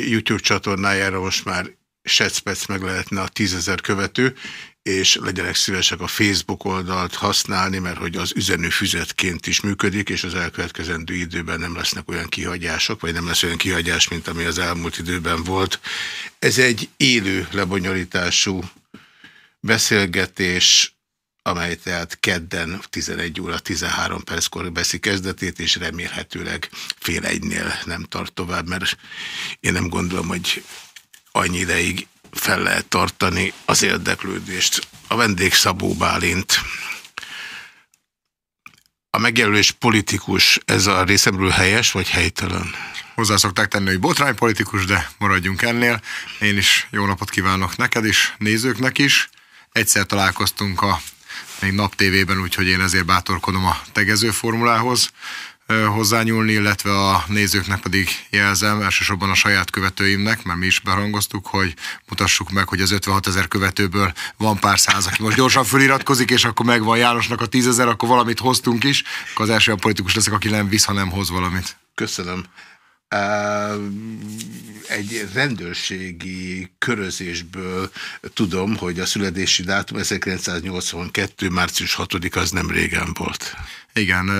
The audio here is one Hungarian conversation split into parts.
YouTube csatornájára most már secpec meg lehetne a tízezer követő, és legyenek szívesek a Facebook oldalt használni, mert hogy az üzenőfüzetként is működik, és az elkövetkezendő időben nem lesznek olyan kihagyások, vagy nem lesz olyan kihagyás, mint ami az elmúlt időben volt. Ez egy élő lebonyolítású beszélgetés, amely tehát kedden 11 óra 13 perckor veszi kezdetét, és remélhetőleg fél egynél nem tart tovább, mert én nem gondolom, hogy annyi ideig fel lehet tartani az érdeklődést. A vendég Szabó Bálint. A megjelölés politikus, ez a részemről helyes vagy helytelen? Hozzá szokták tenni, hogy botránypolitikus, de maradjunk ennél. Én is jó napot kívánok neked is, nézőknek is. Egyszer találkoztunk a még nap tévében, úgyhogy én ezért bátorkodom a tegező formulához hozzányúlni, illetve a nézőknek pedig jelzem, elsősorban a saját követőimnek, mert mi is berangoztuk, hogy mutassuk meg, hogy az 56 ezer követőből van pár száz, aki most gyorsan föliratkozik, és akkor megvan Jánosnak a 10 ezer, akkor valamit hoztunk is, akkor az első a politikus leszek, aki nem visz, hanem hoz valamit. Köszönöm. Egy rendőrségi körözésből tudom, hogy a születési dátum 1982. március 6 az nem régen volt. Igen,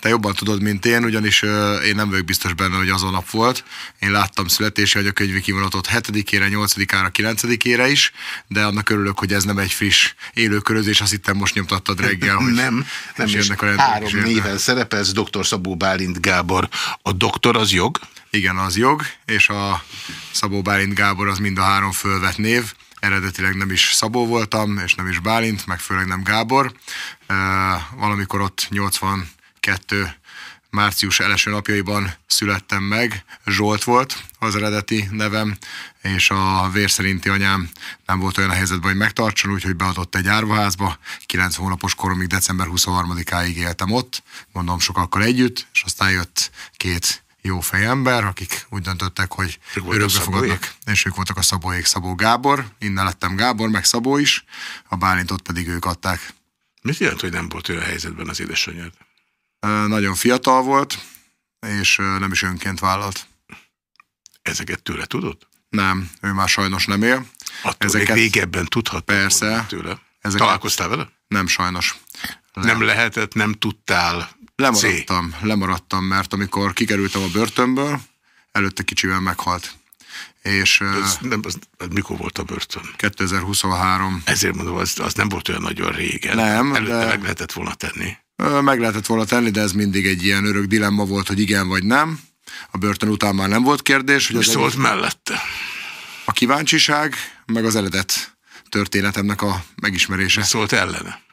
te jobban tudod, mint én, ugyanis én nem vagyok biztos benne, hogy azon nap volt. Én láttam születési anyakönyvi kivonatot 7-ére, 8-ára, 9-ére is, de annak örülök, hogy ez nem egy friss élőkörözés, azt hittem most nyomtattad reggel. Hogy nem, nem is, a három néven szerepelsz, dr. Szabó Bálint Gábor. A doktor az jog? Igen, az jog, és a Szabó Bálint Gábor az mind a három fölvett név eredetileg nem is Szabó voltam, és nem is Bálint, meg főleg nem Gábor. Valamikor ott 82 március első napjaiban születtem meg, Zsolt volt az eredeti nevem, és a vérszerinti anyám nem volt olyan a helyzetben, hogy megtartson, úgyhogy beadott egy árvaházba. 9 hónapos koromig december 23-áig éltem ott, mondom sokakkal együtt, és aztán jött két jó fejember, akik úgy döntöttek, hogy örökbe fogadnak, és ők voltak a Szabóék Szabó Gábor, innen lettem Gábor, meg Szabó is, a Bálintot pedig ők adták. Mit jelent, hogy nem volt olyan helyzetben az édesanyád? Nagyon fiatal volt, és nem is önként vállalt. Ezeket tőle tudod? Nem, ő már sajnos nem él. Attól Ezeket még régebben tudhat Persze. Tőle. Ezeket... Találkoztál vele? Nem, sajnos. Nem. nem lehetett, nem tudtál Lemaradtam, C. lemaradtam, mert amikor kikerültem a börtönből, előtte kicsivel meghalt. És, ez, nem, az, az mikor volt a börtön? 2023. Ezért mondom, az, az nem volt olyan nagyon régen. Nem, Előtte de... meg lehetett volna tenni. Meg lehetett volna tenni, de ez mindig egy ilyen örök dilemma volt, hogy igen vagy nem. A börtön után már nem volt kérdés. Hogy Mi szólt egész... mellette? A kíváncsiság, meg az eredet történetemnek a megismerése. Mi szólt ellene?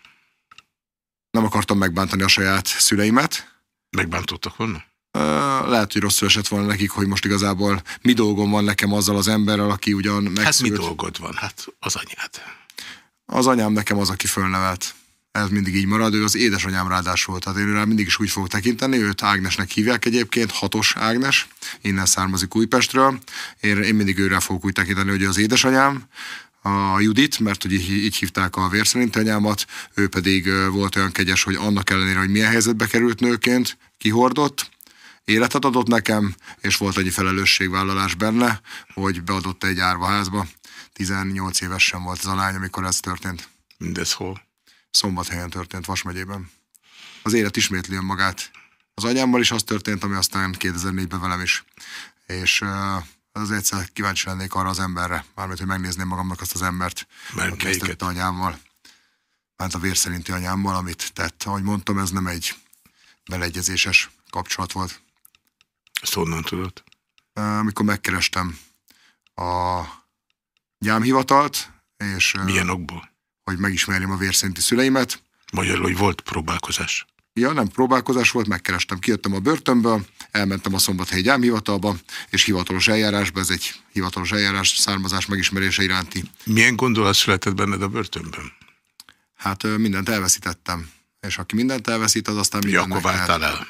nem akartam megbántani a saját szüleimet. Megbántottak volna? Lehet, hogy rosszul esett volna nekik, hogy most igazából mi dolgom van nekem azzal az emberrel, aki ugyan megszült. Hát mi dolgod van? Hát az anyád. Az anyám nekem az, aki fölnevelt. Ez mindig így marad, ő az édesanyám ráadásul. Tehát én rá mindig is úgy fogok tekinteni, őt Ágnesnek hívják egyébként, hatos Ágnes, innen származik Újpestről. Én, én mindig őre fogok úgy tekinteni, hogy az édesanyám, a Judit, mert hogy így hívták a vérszerinti anyámat, ő pedig volt olyan kegyes, hogy annak ellenére, hogy milyen helyzetbe került nőként, kihordott, életet adott nekem, és volt egy felelősségvállalás benne, hogy beadott egy árvaházba. 18 évesen volt ez a lány, amikor ez történt. Mindez hol? Szombathelyen történt, Vas megyében. Az élet ismétli önmagát. Az anyámmal is az történt, ami aztán 2004-ben velem is. És az egyszer kíváncsi lennék arra az emberre, mármint, hogy megnézném magamnak azt az embert, Mert aki ezt anyámmal, mert a vérszerinti anyámmal, amit tett. Ahogy mondtam, ez nem egy beleegyezéses kapcsolat volt. Ezt honnan tudod? Amikor megkerestem a gyámhivatalt, és... Milyen okból? Hogy megismerjem a vérszerinti szüleimet. Magyarul, hogy volt próbálkozás? Ja, nem próbálkozás volt, megkerestem, kijöttem a börtönből, elmentem a Szombathelyi gyámhivatalba, és hivatalos eljárásba, ez egy hivatalos eljárás származás megismerése iránti. Milyen gondolat született benned a börtönben? Hát mindent elveszítettem. És aki mindent elveszít, az aztán mindent ja, akkor váltál el.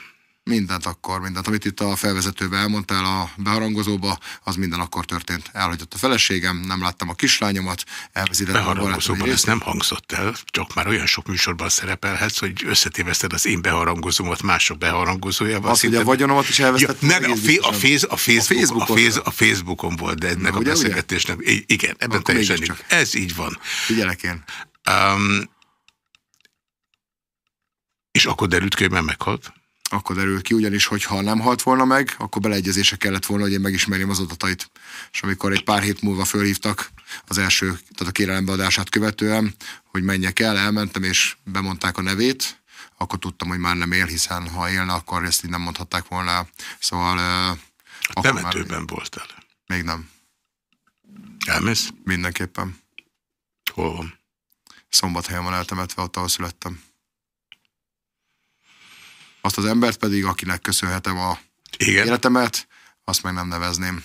Mindent akkor, mindent. Amit itt a felvezetőben elmondtál a beharangozóba, az minden akkor történt. Elhagyott a feleségem, nem láttam a kislányomat, a Beharangozóban ez nem hangzott el, csak már olyan sok műsorban szerepelhetsz, hogy összetéveszted az én beharangozómat mások beharangozójával. Azt, hogy a vagyonomat is elvesztettem. Ja, nem, a, fé, a, féz, a, Facebook, a, Facebook, a, Facebookon volt, de ennek Na, a beszélgetésnek. Igen, ebben teljesen. Ez így van. Figyelek én. Um, és akkor derült ki, hogy meghalt? Akkor derült ki, ugyanis, hogyha nem halt volna meg, akkor beleegyezése kellett volna, hogy én megismerjem az adatait. És amikor egy pár hét múlva fölhívtak az első, tehát a kérelembeadását követően, hogy menjek el, elmentem, és bemondták a nevét, akkor tudtam, hogy már nem él, hiszen ha élne, akkor ezt így nem mondhatták volna. Szóval... A temetőben már... voltál? Még nem. Elmész? Mindenképpen. Hol van? Szombathelyen van eltemetve, ott ahol születtem. Azt az embert pedig, akinek köszönhetem a Igen. életemet, azt meg nem nevezném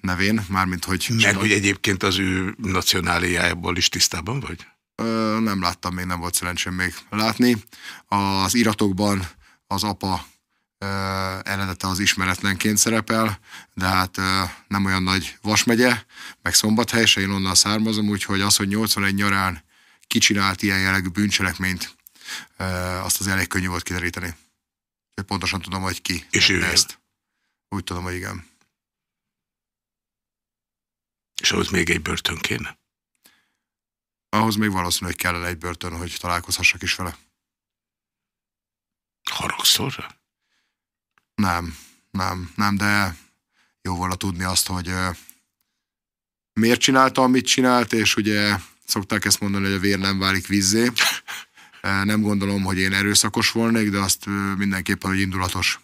nevén, mármint hogy... Meg, hogy egyébként az ő nacionáliájából is tisztában vagy? Ö, nem láttam még, nem volt szerencsém még látni. Az iratokban az apa ö, eredete az ismeretlenként szerepel, de hát ö, nem olyan nagy Vasmegye, meg Szombathely, se én onnan származom, úgyhogy az, hogy 81 nyarán kicsinált ilyen jellegű bűncselekményt, azt az elég könnyű volt kideríteni. Pontosan tudom, hogy ki. És ő ezt. Úgy tudom, hogy igen. És ahhoz még egy börtön kéne? Ahhoz még valószínű, hogy kellene egy börtön, hogy találkozhassak is vele. Haragszorra? Nem, nem, nem, de jó volna tudni azt, hogy miért csinálta, amit csinált, és ugye szokták ezt mondani, hogy a vér nem válik vízzé. Nem gondolom, hogy én erőszakos volnék, de azt mindenképpen, hogy indulatos.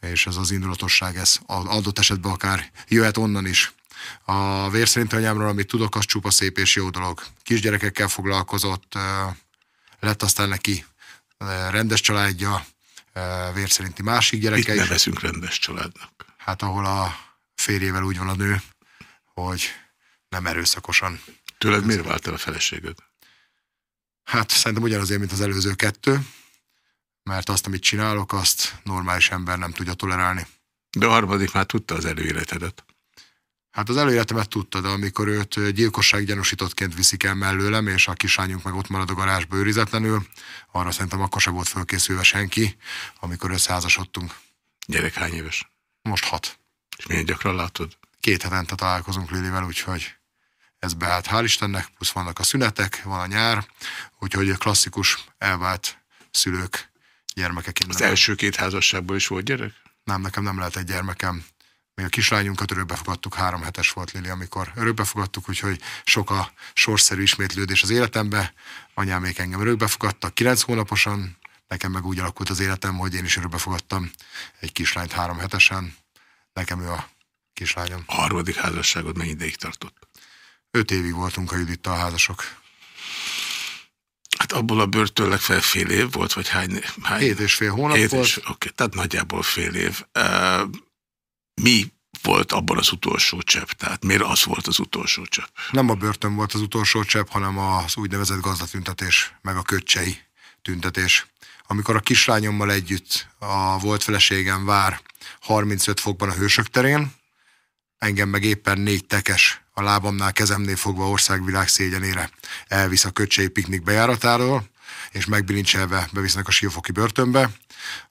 És ez az indulatosság, ez adott esetben akár jöhet onnan is. A vérszerinti anyámról, amit tudok, az csupa szép és jó dolog. Kisgyerekekkel foglalkozott, lett aztán neki rendes családja, vérszerinti másik gyereke Mit nevezünk rendes családnak? Hát ahol a férjével úgy van a nő, hogy nem erőszakosan. Tőled miért vált el a feleséged? Hát szerintem ugyanazért, mint az előző kettő, mert azt, amit csinálok, azt normális ember nem tudja tolerálni. De a harmadik már tudta az előéletedet. Hát az előéletemet tudta, de amikor őt gyilkosság gyanúsítottként viszik el mellőlem, és a kislányunk meg ott marad a garázsba őrizetlenül, arra szerintem akkor sem volt fölkészülve senki, amikor összeházasodtunk. Gyerek hány éves? Most hat. És milyen gyakran látod? Két hetente találkozunk Lilivel, úgyhogy ez beállt, hál' Istennek, plusz vannak a szünetek, van a nyár, úgyhogy klasszikus elvált szülők gyermekek. Az első két házasságból is volt gyerek? Nem, nekem nem lehet egy gyermekem. Még a kislányunkat örökbe fogadtuk, három hetes volt Lili, amikor örökbe fogadtuk, úgyhogy sok a sorszerű ismétlődés az életembe. Anyám még engem örökbe fogadtak, kilenc hónaposan, nekem meg úgy alakult az életem, hogy én is örökbe fogadtam egy kislányt három hetesen. Nekem ő a kislányom. A harmadik házasságod mennyi ideig tartott? Öt évig voltunk a Judittal házasok. Hát abból a börtön legfeljebb fél év volt, vagy hány? hány? Hét és fél hónap Hét volt. És, oké, tehát nagyjából fél év. Uh, mi volt abban az utolsó csepp? Tehát miért az volt az utolsó csepp? Nem a börtön volt az utolsó csepp, hanem az úgynevezett gazdatüntetés, meg a köcsei tüntetés. Amikor a kislányommal együtt a volt feleségem vár 35 fokban a Hősök terén, engem meg éppen négy tekes a lábamnál, kezemnél fogva országvilág szégyenére elvisz a köcsei piknik bejáratáról, és megbilincselve bevisznek a siófoki börtönbe,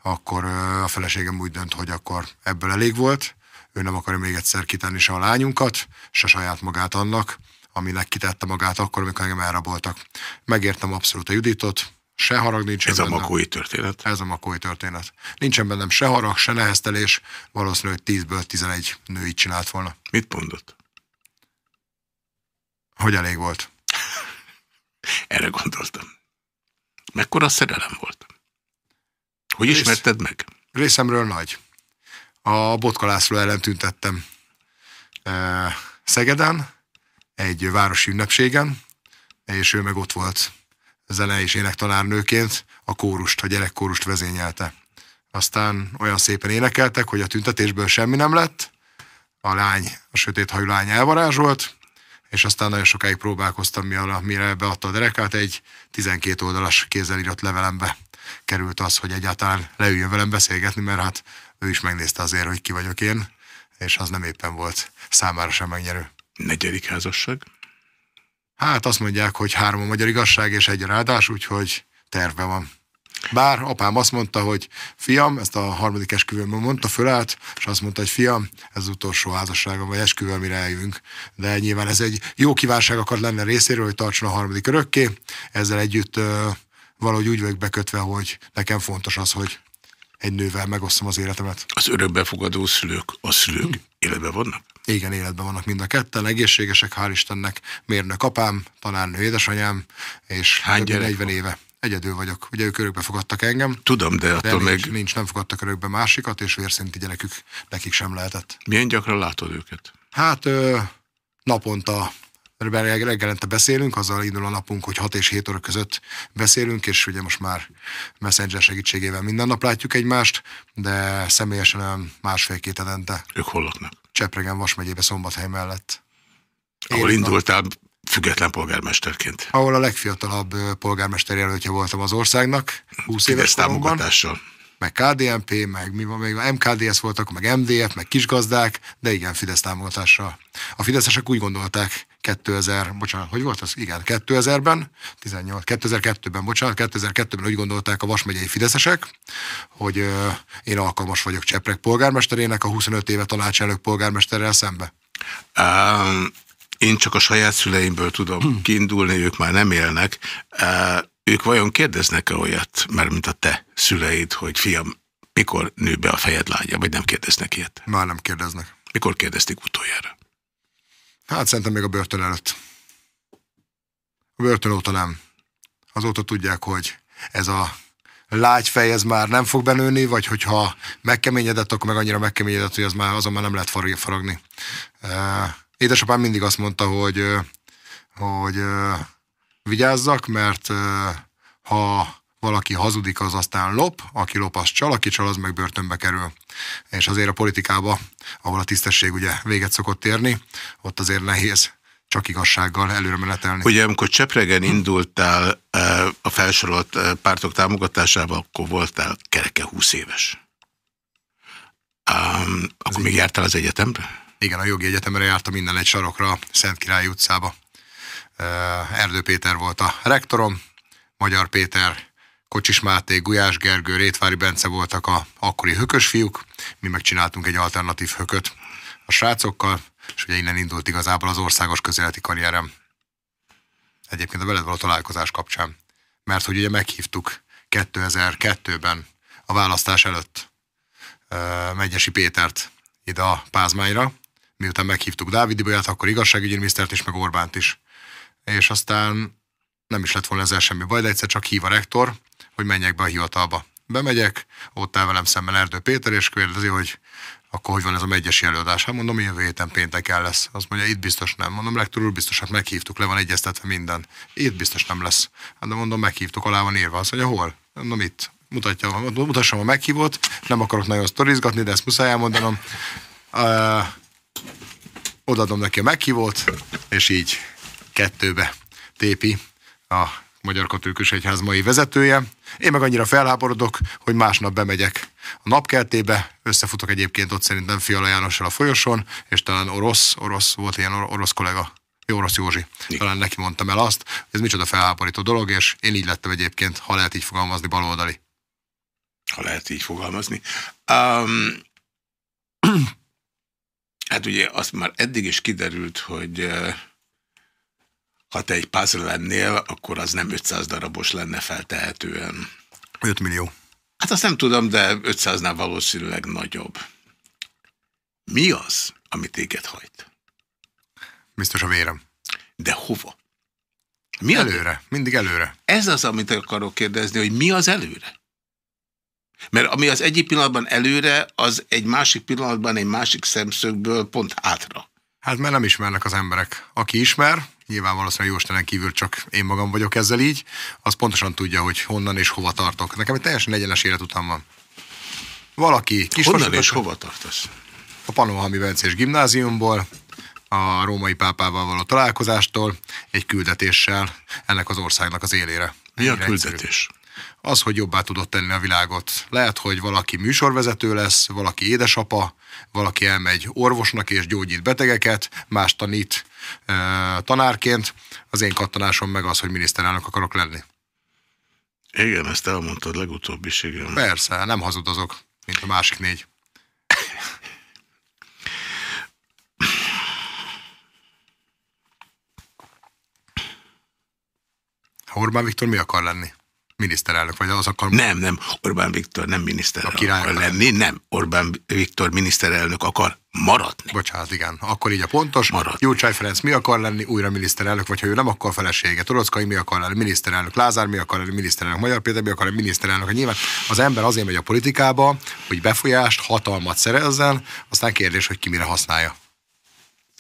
akkor a feleségem úgy dönt, hogy akkor ebből elég volt, ő nem akarja még egyszer kitenni se a lányunkat, se saját magát annak, aminek kitette magát akkor, amikor engem elraboltak. Megértem abszolút a Juditot, se harag nincs Ez bennem. a makói történet. Ez a makói történet. Nincsen bennem se harag, se neheztelés, valószínűleg 10-ből 11 nő így csinált volna. Mit mondott? Hogy elég volt. Erre gondoltam. Mekkora szerelem volt? Hogy Rész, ismerted meg? Részemről nagy. A Botka László ellen tüntettem Szegeden, egy városi ünnepségen, és ő meg ott volt zene és énektanárnőként a kórust, a gyerekkórust vezényelte. Aztán olyan szépen énekeltek, hogy a tüntetésből semmi nem lett, a lány, a sötét hajú lány elvarázsolt, és aztán nagyon sokáig próbálkoztam, mire beadta a derekát, egy 12 oldalas kézzel írott levelembe került az, hogy egyáltalán leüljön velem beszélgetni, mert hát ő is megnézte azért, hogy ki vagyok én, és az nem éppen volt számára sem megnyerő. Negyedik házasság? Hát azt mondják, hogy három a magyar igazság és egy ráadás, úgyhogy terve van. Bár apám azt mondta, hogy fiam, ezt a harmadik esküvőmben mondta, fölállt, és azt mondta, hogy fiam, ez az utolsó házasságom, vagy esküvő, amire eljövünk. De nyilván ez egy jó kívánság akar lenne részéről, hogy tartson a harmadik örökké. Ezzel együtt valahogy úgy vagyok bekötve, hogy nekem fontos az, hogy egy nővel megosztom az életemet. Az örökbefogadó szülők, a szülők hm. életben vannak? Igen, életben vannak mind a ketten, egészségesek, hál' Istennek, mérnök apám, tanárnő édesanyám, és Hány 40 éve. Egyedül vagyok. Ugye ők örökbe fogadtak engem. Tudom, de attól de nincs, meg... nincs, nem fogadtak örökbe másikat, és vérszinti gyerekük nekik sem lehetett. Milyen gyakran látod őket? Hát ö, naponta reggelente beszélünk, azzal indul a napunk, hogy 6 és 7 óra között beszélünk, és ugye most már Messenger segítségével minden nap látjuk egymást, de személyesen másfél-két hetente. Ők hol laknak? Csepregen, Vas megyébe, Szombathely mellett. Ahol Én indultál független polgármesterként. Ahol a legfiatalabb polgármester jelöltje voltam az országnak, 20 éves támogatással. Meg KDNP, meg mi van még, MKDS voltak, meg MDF, meg kisgazdák, de igen, Fidesz támogatással. A fideszesek úgy gondolták 2000, bocsánat, hogy volt az? Igen, 2000-ben, 18, 2002-ben, bocsánat, 2002-ben úgy gondolták a Vas megyei fideszesek, hogy ö, én alkalmas vagyok Cseprek polgármesterének a 25 éve tanácselnök polgármesterrel szembe. Um, én csak a saját szüleimből tudom hmm. kiindulni, ők már nem élnek. Uh, ők vajon kérdeznek-e olyat, mert mint a te szüleid, hogy fiam, mikor nő be a fejed lágya, vagy nem kérdeznek ilyet? Már nem kérdeznek. Mikor kérdezték utoljára? Hát szerintem még a börtön előtt. A börtön óta nem. Azóta tudják, hogy ez a lágy fej, ez már nem fog benőni, vagy hogyha megkeményedett, akkor meg annyira megkeményedett, hogy az már, azon már nem lehet faragni. Édesapám mindig azt mondta, hogy, hogy vigyázzak, mert ha valaki hazudik, az aztán lop, aki lop, az csal, aki csal, az meg börtönbe kerül. És azért a politikába, ahol a tisztesség ugye véget szokott érni, ott azért nehéz csak igazsággal előre menetelni. Ugye amikor Csepregen indultál a felsorolt pártok támogatásával, akkor voltál kereke 20 éves. Um, akkor még jártál az egyetemre? Igen, a jogi egyetemre jártam minden egy sarokra, Szent Király utcába. Erdő Péter volt a rektorom, Magyar Péter, Kocsis Máté, Gulyás Gergő, Rétvári Bence voltak a akkori hökös fiúk, mi megcsináltunk egy alternatív hököt a srácokkal, és ugye innen indult igazából az országos közéleti karrierem. Egyébként a veled való találkozás kapcsán. Mert hogy ugye meghívtuk 2002-ben a választás előtt Megyesi Pétert ide a Pázmányra, miután meghívtuk Dávid Ibolyát, akkor igazságügyi minisztert is, meg Orbánt is. És aztán nem is lett volna ezzel semmi baj, de egyszer csak hív a rektor, hogy menjek be a hivatalba. Bemegyek, ott áll velem szemben Erdő Péter, és kérdezi, hogy akkor hogy van ez a megyesi előadás? Hát mondom, jövő héten pénteken lesz. Azt mondja, itt biztos nem. Mondom, rektor úr, biztos, hát meghívtuk, le van egyeztetve minden. Itt biztos nem lesz. Hát de mondom, meghívtuk, alá van írva. Azt mondja, hol? Mondom, itt. Mutatja, mutassam a meghívót, nem akarok nagyon sztorizgatni, de ezt muszáj elmondanom. Uh, odaadom neki a meghívót, és így kettőbe tépi a Magyar Katolikus Egyház mai vezetője. Én meg annyira felháborodok, hogy másnap bemegyek a napkertébe, összefutok egyébként ott szerintem Fiala Jánossal a folyosón, és talán orosz, orosz volt ilyen orosz kollega, orosz Józsi. Talán neki mondtam el azt, hogy ez micsoda felháborító dolog, és én így lettem egyébként, ha lehet így fogalmazni, baloldali. Ha lehet így fogalmazni. Um, hát ugye azt már eddig is kiderült, hogy uh, ha te egy puzzle lennél, akkor az nem 500 darabos lenne feltehetően. 5 millió. Hát azt nem tudom, de 500-nál valószínűleg nagyobb. Mi az, ami téged hajt? Biztos a vérem. De hova? Mi előre, a... mindig előre. Ez az, amit akarok kérdezni, hogy mi az előre? Mert ami az egyik pillanatban előre, az egy másik pillanatban egy másik szemszögből pont hátra. Hát mert nem ismernek az emberek. Aki ismer, nyilván valószínűleg Jóstenen kívül csak én magam vagyok ezzel így, az pontosan tudja, hogy honnan és hova tartok. Nekem egy teljesen egyenes életutam van. Valaki kis Honnan és hova tartasz? A Panohalmi Bencés gimnáziumból, a római pápával való találkozástól egy küldetéssel ennek az országnak az élére. Mi a küldetés? Az, hogy jobbá tudott tenni a világot. Lehet, hogy valaki műsorvezető lesz, valaki édesapa, valaki elmegy orvosnak és gyógyít betegeket, más tanít e, tanárként. Az én kattanásom meg az, hogy miniszterelnök akarok lenni. Igen, ezt elmondtad legutóbb is, igen. Persze, nem hazudozok, mint a másik négy. Orbán Viktor mi akar lenni? Miniszterelnök, vagy az akar... Nem, nem, Orbán Viktor nem miniszterelnök akar lenni, nem, Orbán Viktor miniszterelnök akar maradni. Bocsánat, igen. Akkor így a pontos. Marad. Gyurcsány Ferenc mi akar lenni? Újra miniszterelnök, vagy ha ő nem, akkor felesége. Torockai mi akar lenni? Miniszterelnök. Lázár mi akar lenni? Miniszterelnök. Magyar Péter mi akar lenni? Miniszterelnök. Nyilván az ember azért megy a politikába, hogy befolyást, hatalmat szerezzen, aztán kérdés, hogy ki mire használja.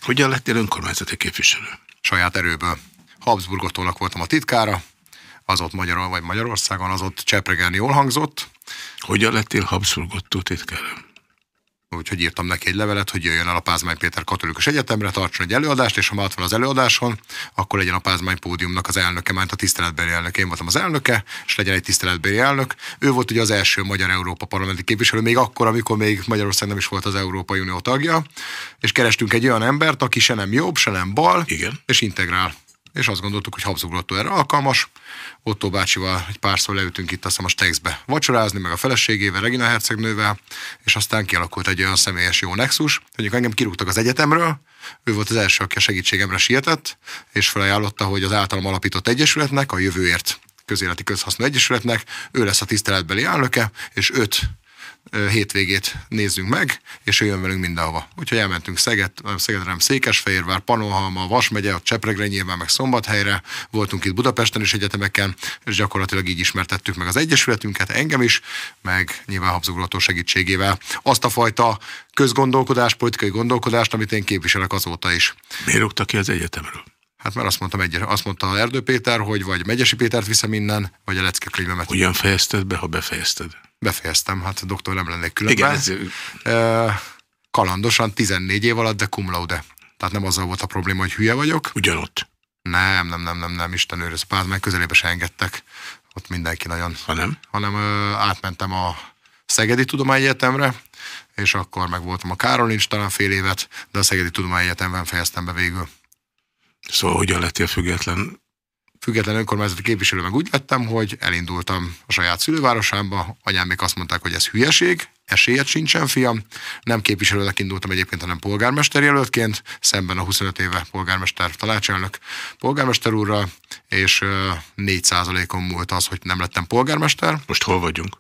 Hogyan lettél önkormányzati képviselő? Saját erőből. Habsburgotónak voltam a titkára, az ott Magyarul, vagy Magyarországon, az ott csepregelni jól hangzott. Hogyan lettél Habsburgottó titkára? úgyhogy írtam neki egy levelet, hogy jöjjön el a Pázmány Péter Katolikus Egyetemre, tartson egy előadást, és ha már ott van az előadáson, akkor legyen a Pázmány Pódiumnak az elnöke, mert a tiszteletbeli elnök. Én voltam az elnöke, és legyen egy tiszteletbeli elnök. Ő volt ugye az első magyar Európa parlamenti képviselő, még akkor, amikor még Magyarország nem is volt az Európai Unió tagja, és kerestünk egy olyan embert, aki se nem jobb, se nem bal, Igen. és integrál és azt gondoltuk, hogy Habsburg erre alkalmas. Otto bácsival egy párszor leütünk itt azt hiszem a Stexbe vacsorázni, meg a feleségével, Regina hercegnővel, és aztán kialakult egy olyan személyes jó nexus, hogy engem kirúgtak az egyetemről, ő volt az első, aki a segítségemre sietett, és felajánlotta, hogy az általam alapított egyesületnek, a jövőért közéleti közhasznú egyesületnek, ő lesz a tiszteletbeli elnöke, és öt hétvégét nézzünk meg, és ő jön velünk mindenhova. Úgyhogy elmentünk Szeged, Szegedre, Székesfehérvár, Panohalma, Vas megye, a Csepregre nyilván, meg Szombathelyre, voltunk itt Budapesten is egyetemeken, és gyakorlatilag így ismertettük meg az Egyesületünket, engem is, meg nyilván Habsburgató segítségével. Azt a fajta közgondolkodás, politikai gondolkodást, amit én képviselek azóta is. Miért rúgtak ki az egyetemről? Hát mert azt mondtam, egy, azt mondta Erdő Péter, hogy vagy Megyesi Pétert viszem innen, vagy a lecke könyvemet. Hogyan fejezted be, ha befejezted? Befejeztem, hát doktor nem lennék különben. Igen, ez... Kalandosan 14 év alatt, de cum laude. Tehát nem azzal volt a probléma, hogy hülye vagyok. Ugyanott? Nem, nem, nem, nem, nem, Isten őröz. Pár közelébe se engedtek. Ott mindenki nagyon. Ha nem? Hanem ö, átmentem a Szegedi Tudományegyetemre, és akkor meg voltam a Károlincs talán fél évet, de a Szegedi Tudományegyetemben fejeztem be végül. Szóval hogyan lettél független független önkormányzati képviselő meg úgy lettem, hogy elindultam a saját szülővárosámba, anyám még azt mondták, hogy ez hülyeség, esélyed sincsen, fiam. Nem képviselőnek indultam egyébként, hanem polgármester jelöltként, szemben a 25 éve polgármester tanácselnök polgármester úrral, és 4%-on múlt az, hogy nem lettem polgármester. Most hol vagyunk?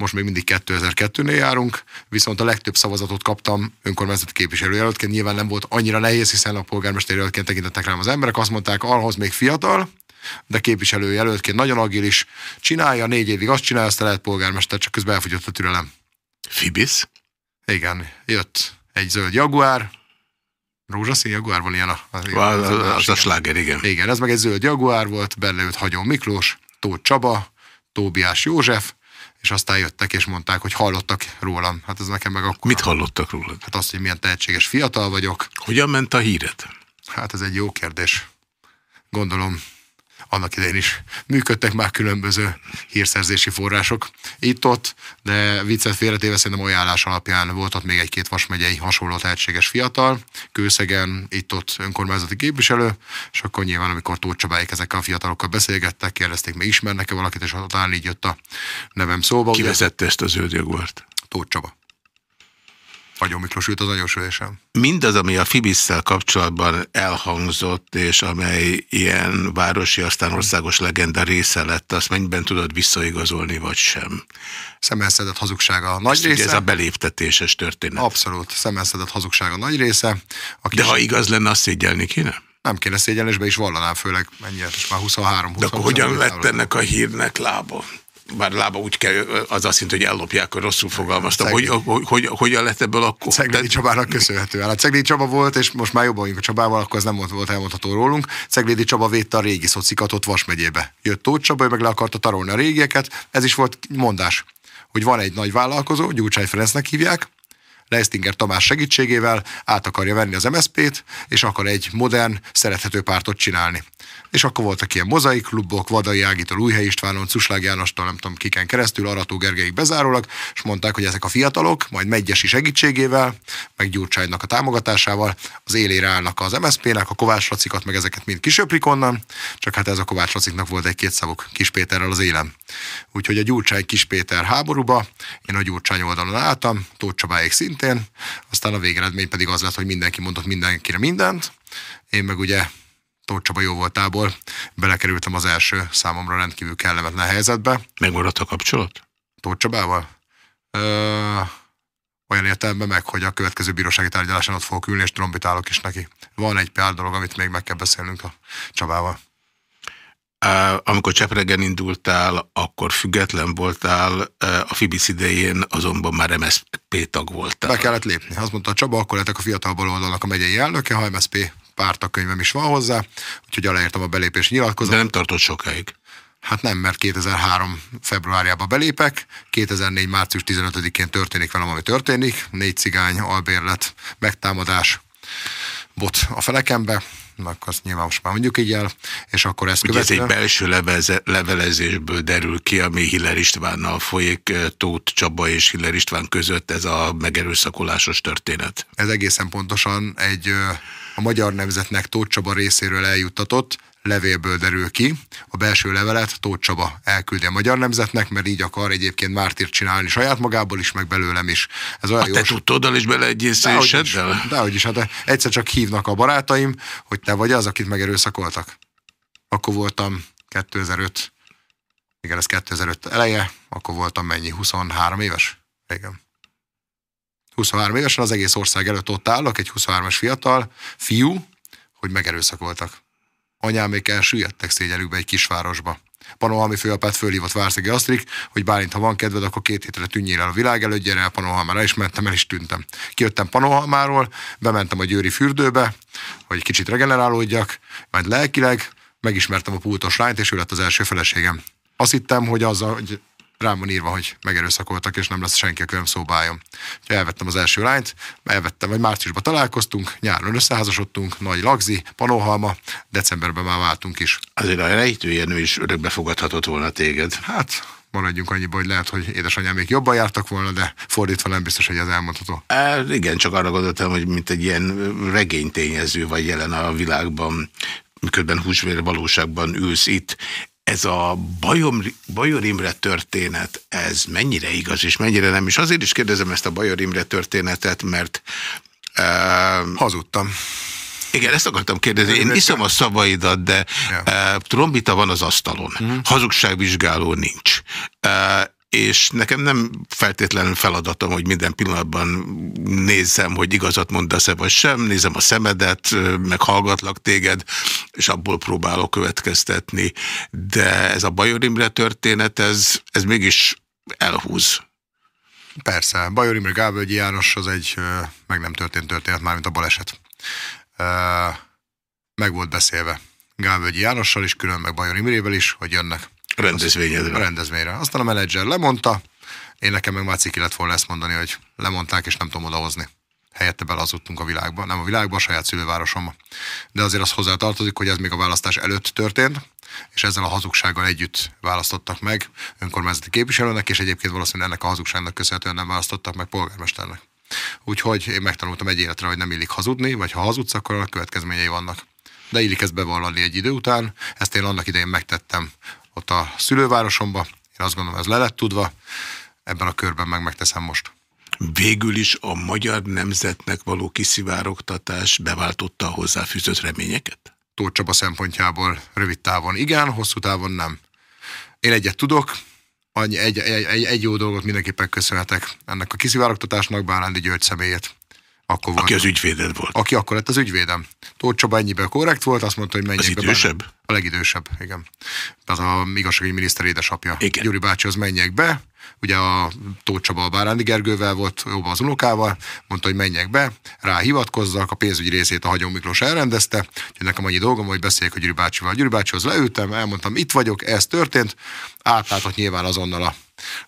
most még mindig 2002-nél járunk, viszont a legtöbb szavazatot kaptam önkormányzati képviselőjelöltként. Nyilván nem volt annyira nehéz, hiszen a polgármester jelöltként tekintettek rám az emberek, azt mondták, ahhoz még fiatal, de képviselőjelöltként nagyon agilis, csinálja, négy évig azt csinálja, aztán lehet polgármester, csak közben elfogyott a türelem. Fibis? Igen, jött egy zöld jaguár, rózsaszín jaguár van ilyen a... Az, az, az, az a sláger, igen. Igen, ez meg egy zöld jaguár volt, benne jött Hagyom Miklós, Tóth Csaba, Tóbiás József, és aztán jöttek és mondták, hogy hallottak rólam. Hát ez nekem meg akkor... Mit hallottak rólad? Hát azt, hogy milyen tehetséges fiatal vagyok. Hogyan ment a híret? Hát ez egy jó kérdés. Gondolom annak idején is működtek már különböző hírszerzési források itt-ott, de viccet félretéve szerintem ajánlás alapján volt ott még egy-két vasmegyei hasonló tehetséges fiatal, Kőszegen itt-ott önkormányzati képviselő, és akkor nyilván, amikor Tóth Csabáik ezekkel a fiatalokkal beszélgettek, kérdezték, meg ismernek-e valakit, és talán így jött a nevem szóba. Ki vezette ezt a zöld jogort? Tóth Csaba. Nagyon Miklós ült az anyósülésem. Mindaz, ami a Fibisszel kapcsolatban elhangzott, és amely ilyen városi, aztán országos legenda része lett, azt mennyiben tudod visszaigazolni, vagy sem? Szemelszedett hazugsága a nagy Ezt része. Ez a beléptetéses történet. Abszolút, szemelszedett hazugsága a nagy része. Aki De ha igaz lenne, azt szégyelni kéne? Nem kéne szégyelni, és be is vallanám, főleg mennyire, és már 23 De akkor hogyan lett ennek a hírnek lába? Bár lába úgy kell, az azt jelenti, hogy ellopják, hogy rosszul fogalmaztam. Hogy, hogy, hogy, hogyan lett ebből akkor? Ceglédi De... Csabának köszönhetően. A Ceglédi Csaba volt, és most már jobban vagyunk a Csabával, akkor ez nem volt elmondható rólunk. Ceglédi Csaba védte a régi szocikat ott Vas megyébe. Jött Tóth Csaba, meg le akarta tarolni a régieket. Ez is volt mondás, hogy van egy nagy vállalkozó, Gyurcsány Ferencnek hívják, Leistinger Tamás segítségével át akarja venni az MSZP-t, és akar egy modern, szerethető pártot csinálni. És akkor voltak ilyen mozaik klubok, Vadai Ágitól, Újhely Istvánon, Cuslág Jánostól, nem tudom kiken keresztül, Arató Gergelyig bezárólag, és mondták, hogy ezek a fiatalok, majd Megyesi segítségével, meg Gyurcsánynak a támogatásával az élére állnak az MSZP-nek, a Kovács Lacikat, meg ezeket mind kisöprik onnan, csak hát ez a Kovács Laciknak volt egy két szavuk Kis Péterrel az élem. Úgyhogy a Gyurcsány Kis Péter háborúba, én a Gyurcsány oldalon álltam, Tóth Csabáék szintén, aztán a végeredmény pedig az lett, hogy mindenki mondott mindenkire mindent, én meg ugye Tóth Csaba jó voltából belekerültem az első számomra rendkívül kellemetlen helyzetbe. Megmaradt a kapcsolat? Tóth Csabával? Ö, olyan értelemben meg, hogy a következő bírósági tárgyaláson ott fogok ülni, és trombitálok is neki. Van egy pár dolog, amit még meg kell beszélnünk a Csabával. Amikor Csepregen indultál, akkor független voltál, a Fibis idején azonban már MSZP tag voltál. Be kellett lépni. Azt mondta a Csaba, akkor lettek a fiatal baloldalnak a megyei elnöke, ha MSZP pártakönyvem is van hozzá, úgyhogy aláírtam a belépés nyilatkozatot. De nem tartott sokáig. Hát nem, mert 2003 februárjában belépek, 2004 március 15-én történik velem, ami történik, négy cigány, albérlet, megtámadás, bot a felekembe, akkor azt nyilván most már mondjuk így el, és akkor ezt Ugye követően... ez egy belső leveze, levelezésből derül ki, ami Hiller Istvánnal folyik, Tóth Csaba és Hiller István között ez a megerőszakolásos történet. Ez egészen pontosan egy a magyar nemzetnek Tóth Csaba részéről eljuttatott, levélből derül ki. A belső levelet Tóth Csaba elküldi a magyar nemzetnek, mert így akar egyébként mártírt csinálni saját magából is, meg belőlem is. Ez olyan hát te tudtad is beleegyészéseddel? Dehogy is, hát egyszer csak hívnak a barátaim, hogy te vagy az, akit megerőszakoltak. Akkor voltam 2005, igen, ez 2005 eleje, akkor voltam mennyi, 23 éves? Igen. 23 évesen az egész ország előtt ott állok, egy 23-as fiatal fiú, hogy megerőszakoltak. Anyámék elsüllyedtek szégyenükbe egy kisvárosba. Panohalmi főapát fölhívott Várszegi Asztrik, hogy Bálint, ha van kedved, akkor két hétre tűnjél el a világ előtt, gyere el Panohalmára, és mentem, el is tűntem. Kijöttem Panohalmáról, bementem a Győri fürdőbe, hogy kicsit regenerálódjak, majd lelkileg megismertem a pultos lányt, és ő lett az első feleségem. Azt hittem, hogy azzal, hogy rám van írva, hogy megerőszakoltak, és nem lesz senki, aki nem szóbáljon. Úgyhogy elvettem az első lányt, elvettem, vagy márciusban találkoztunk, nyáron összeházasodtunk, nagy lagzi, panóhalma, decemberben már váltunk is. Azért a rejtőjenő is örökbe fogadhatott volna téged. Hát, maradjunk annyiba, hogy lehet, hogy édesanyám még jobban jártak volna, de fordítva nem biztos, hogy ez elmondható. E, igen, csak arra gondoltam, hogy mint egy ilyen regénytényező vagy jelen a világban, miközben húsvér valóságban ülsz itt ez a Bajom, Bajor Imre történet, ez mennyire igaz és mennyire nem? És azért is kérdezem ezt a Bajor Imre történetet, mert... Uh, Hazudtam. Igen, ezt akartam kérdezni. Én iszom a szavaidat, de ja. uh, trombita van az asztalon. -huh. Hazugságvizsgáló nincs. Uh, és nekem nem feltétlenül feladatom, hogy minden pillanatban nézzem, hogy igazat mondasz-e vagy sem, nézem a szemedet, meg hallgatlak téged, és abból próbálok következtetni. De ez a Bajor Imre történet, ez, ez mégis elhúz. Persze, Bajor Imre Gábölgyi János az egy meg nem történt történet, mármint a baleset. Meg volt beszélve Gábölgyi Jánossal is, külön meg Bajor Imrével is, hogy jönnek Rendezvényedre. Rendezvényre. Aztán a menedzser lemondta, én nekem meg már ciki lett volna ezt mondani, hogy lemondták, és nem tudom odahozni. Helyette belazudtunk a világba, nem a világba, a saját szülővárosomba. De azért az hozzá tartozik, hogy ez még a választás előtt történt, és ezzel a hazugsággal együtt választottak meg önkormányzati képviselőnek, és egyébként valószínűleg ennek a hazugságnak köszönhetően nem választottak meg polgármesternek. Úgyhogy én megtanultam egy életre, hogy nem illik hazudni, vagy ha hazudsz, akkor a következményei vannak. De illik ezt bevallani egy idő után. Ezt én annak idején megtettem ott a szülővárosomba. Én azt gondolom, ez le lett tudva. Ebben a körben meg megteszem most. Végül is a magyar nemzetnek való kiszivárogtatás beváltotta a hozzáfűzött reményeket? Tóth Csaba szempontjából rövid távon igen, hosszú távon nem. Én egyet tudok, egy, egy, egy, egy jó dolgot mindenképpen köszönhetek ennek a kiszivárogtatásnak, Bárándi György személyét. Akkor aki az ügyvéded volt. Aki akkor lett az ügyvédem. Tóth Csaba ennyiben korrekt volt, azt mondta, hogy menjek Az idősebb? Be. A legidősebb, igen. Tehát a igazságügyi miniszter édesapja. Igen. Gyuri bácsi, az menjek be. Ugye a Tóth Csaba a Bárándi Gergővel volt, jóban az unokával, mondta, hogy menjek be, rá hivatkozzak, a pénzügyi részét a Hagyó Miklós elrendezte, hogy nekem annyi dolgom, hogy beszéljek a Gyuri bácsival. A Gyuri bácsihoz leültem, elmondtam, itt vagyok, ez történt, átlátott nyilván azonnal a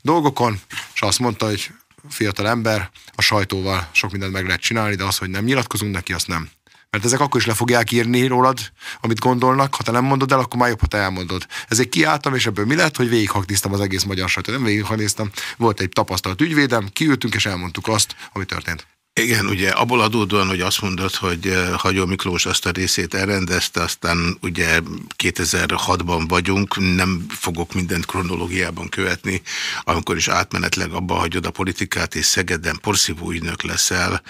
dolgokon, és azt mondta, hogy fiatal ember, a sajtóval sok mindent meg lehet csinálni, de az, hogy nem nyilatkozunk neki, azt nem. Mert ezek akkor is le fogják írni rólad, amit gondolnak, ha te nem mondod el, akkor már jobb, ha te elmondod. Ezért kiálltam, és ebből mi lett, hogy végighagnéztem az egész magyar sajtót. Nem végighagnéztem, volt egy tapasztalat ügyvédem, kiültünk és elmondtuk azt, ami történt. Igen, ugye abból adódóan, hogy azt mondod, hogy eh, Hagyó Miklós azt a részét elrendezte, aztán ugye 2006-ban vagyunk, nem fogok mindent kronológiában követni, amikor is átmenetleg abba hagyod a politikát, és Szegeden porszívó ügynök leszel,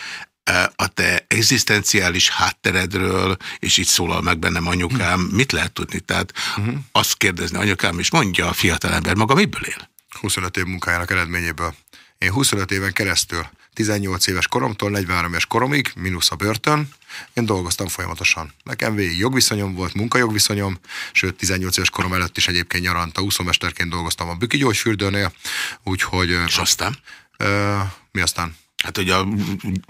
eh, a te egzisztenciális hátteredről, és itt szólal meg bennem anyukám, hm. mit lehet tudni? Tehát uh. -huh. azt kérdezni anyukám, és mondja a fiatalember maga, miből él? 25 év munkájának eredményéből. Én 25 éven keresztül 18 éves koromtól 43 éves koromig, mínusz a börtön, én dolgoztam folyamatosan. Nekem végig jogviszonyom volt, munkajogviszonyom, sőt 18 éves korom előtt is egyébként nyaranta úszómesterként dolgoztam a Büki gyógyfürdőnél, úgyhogy... És aztán? Uh, mi aztán? Hát hogy a...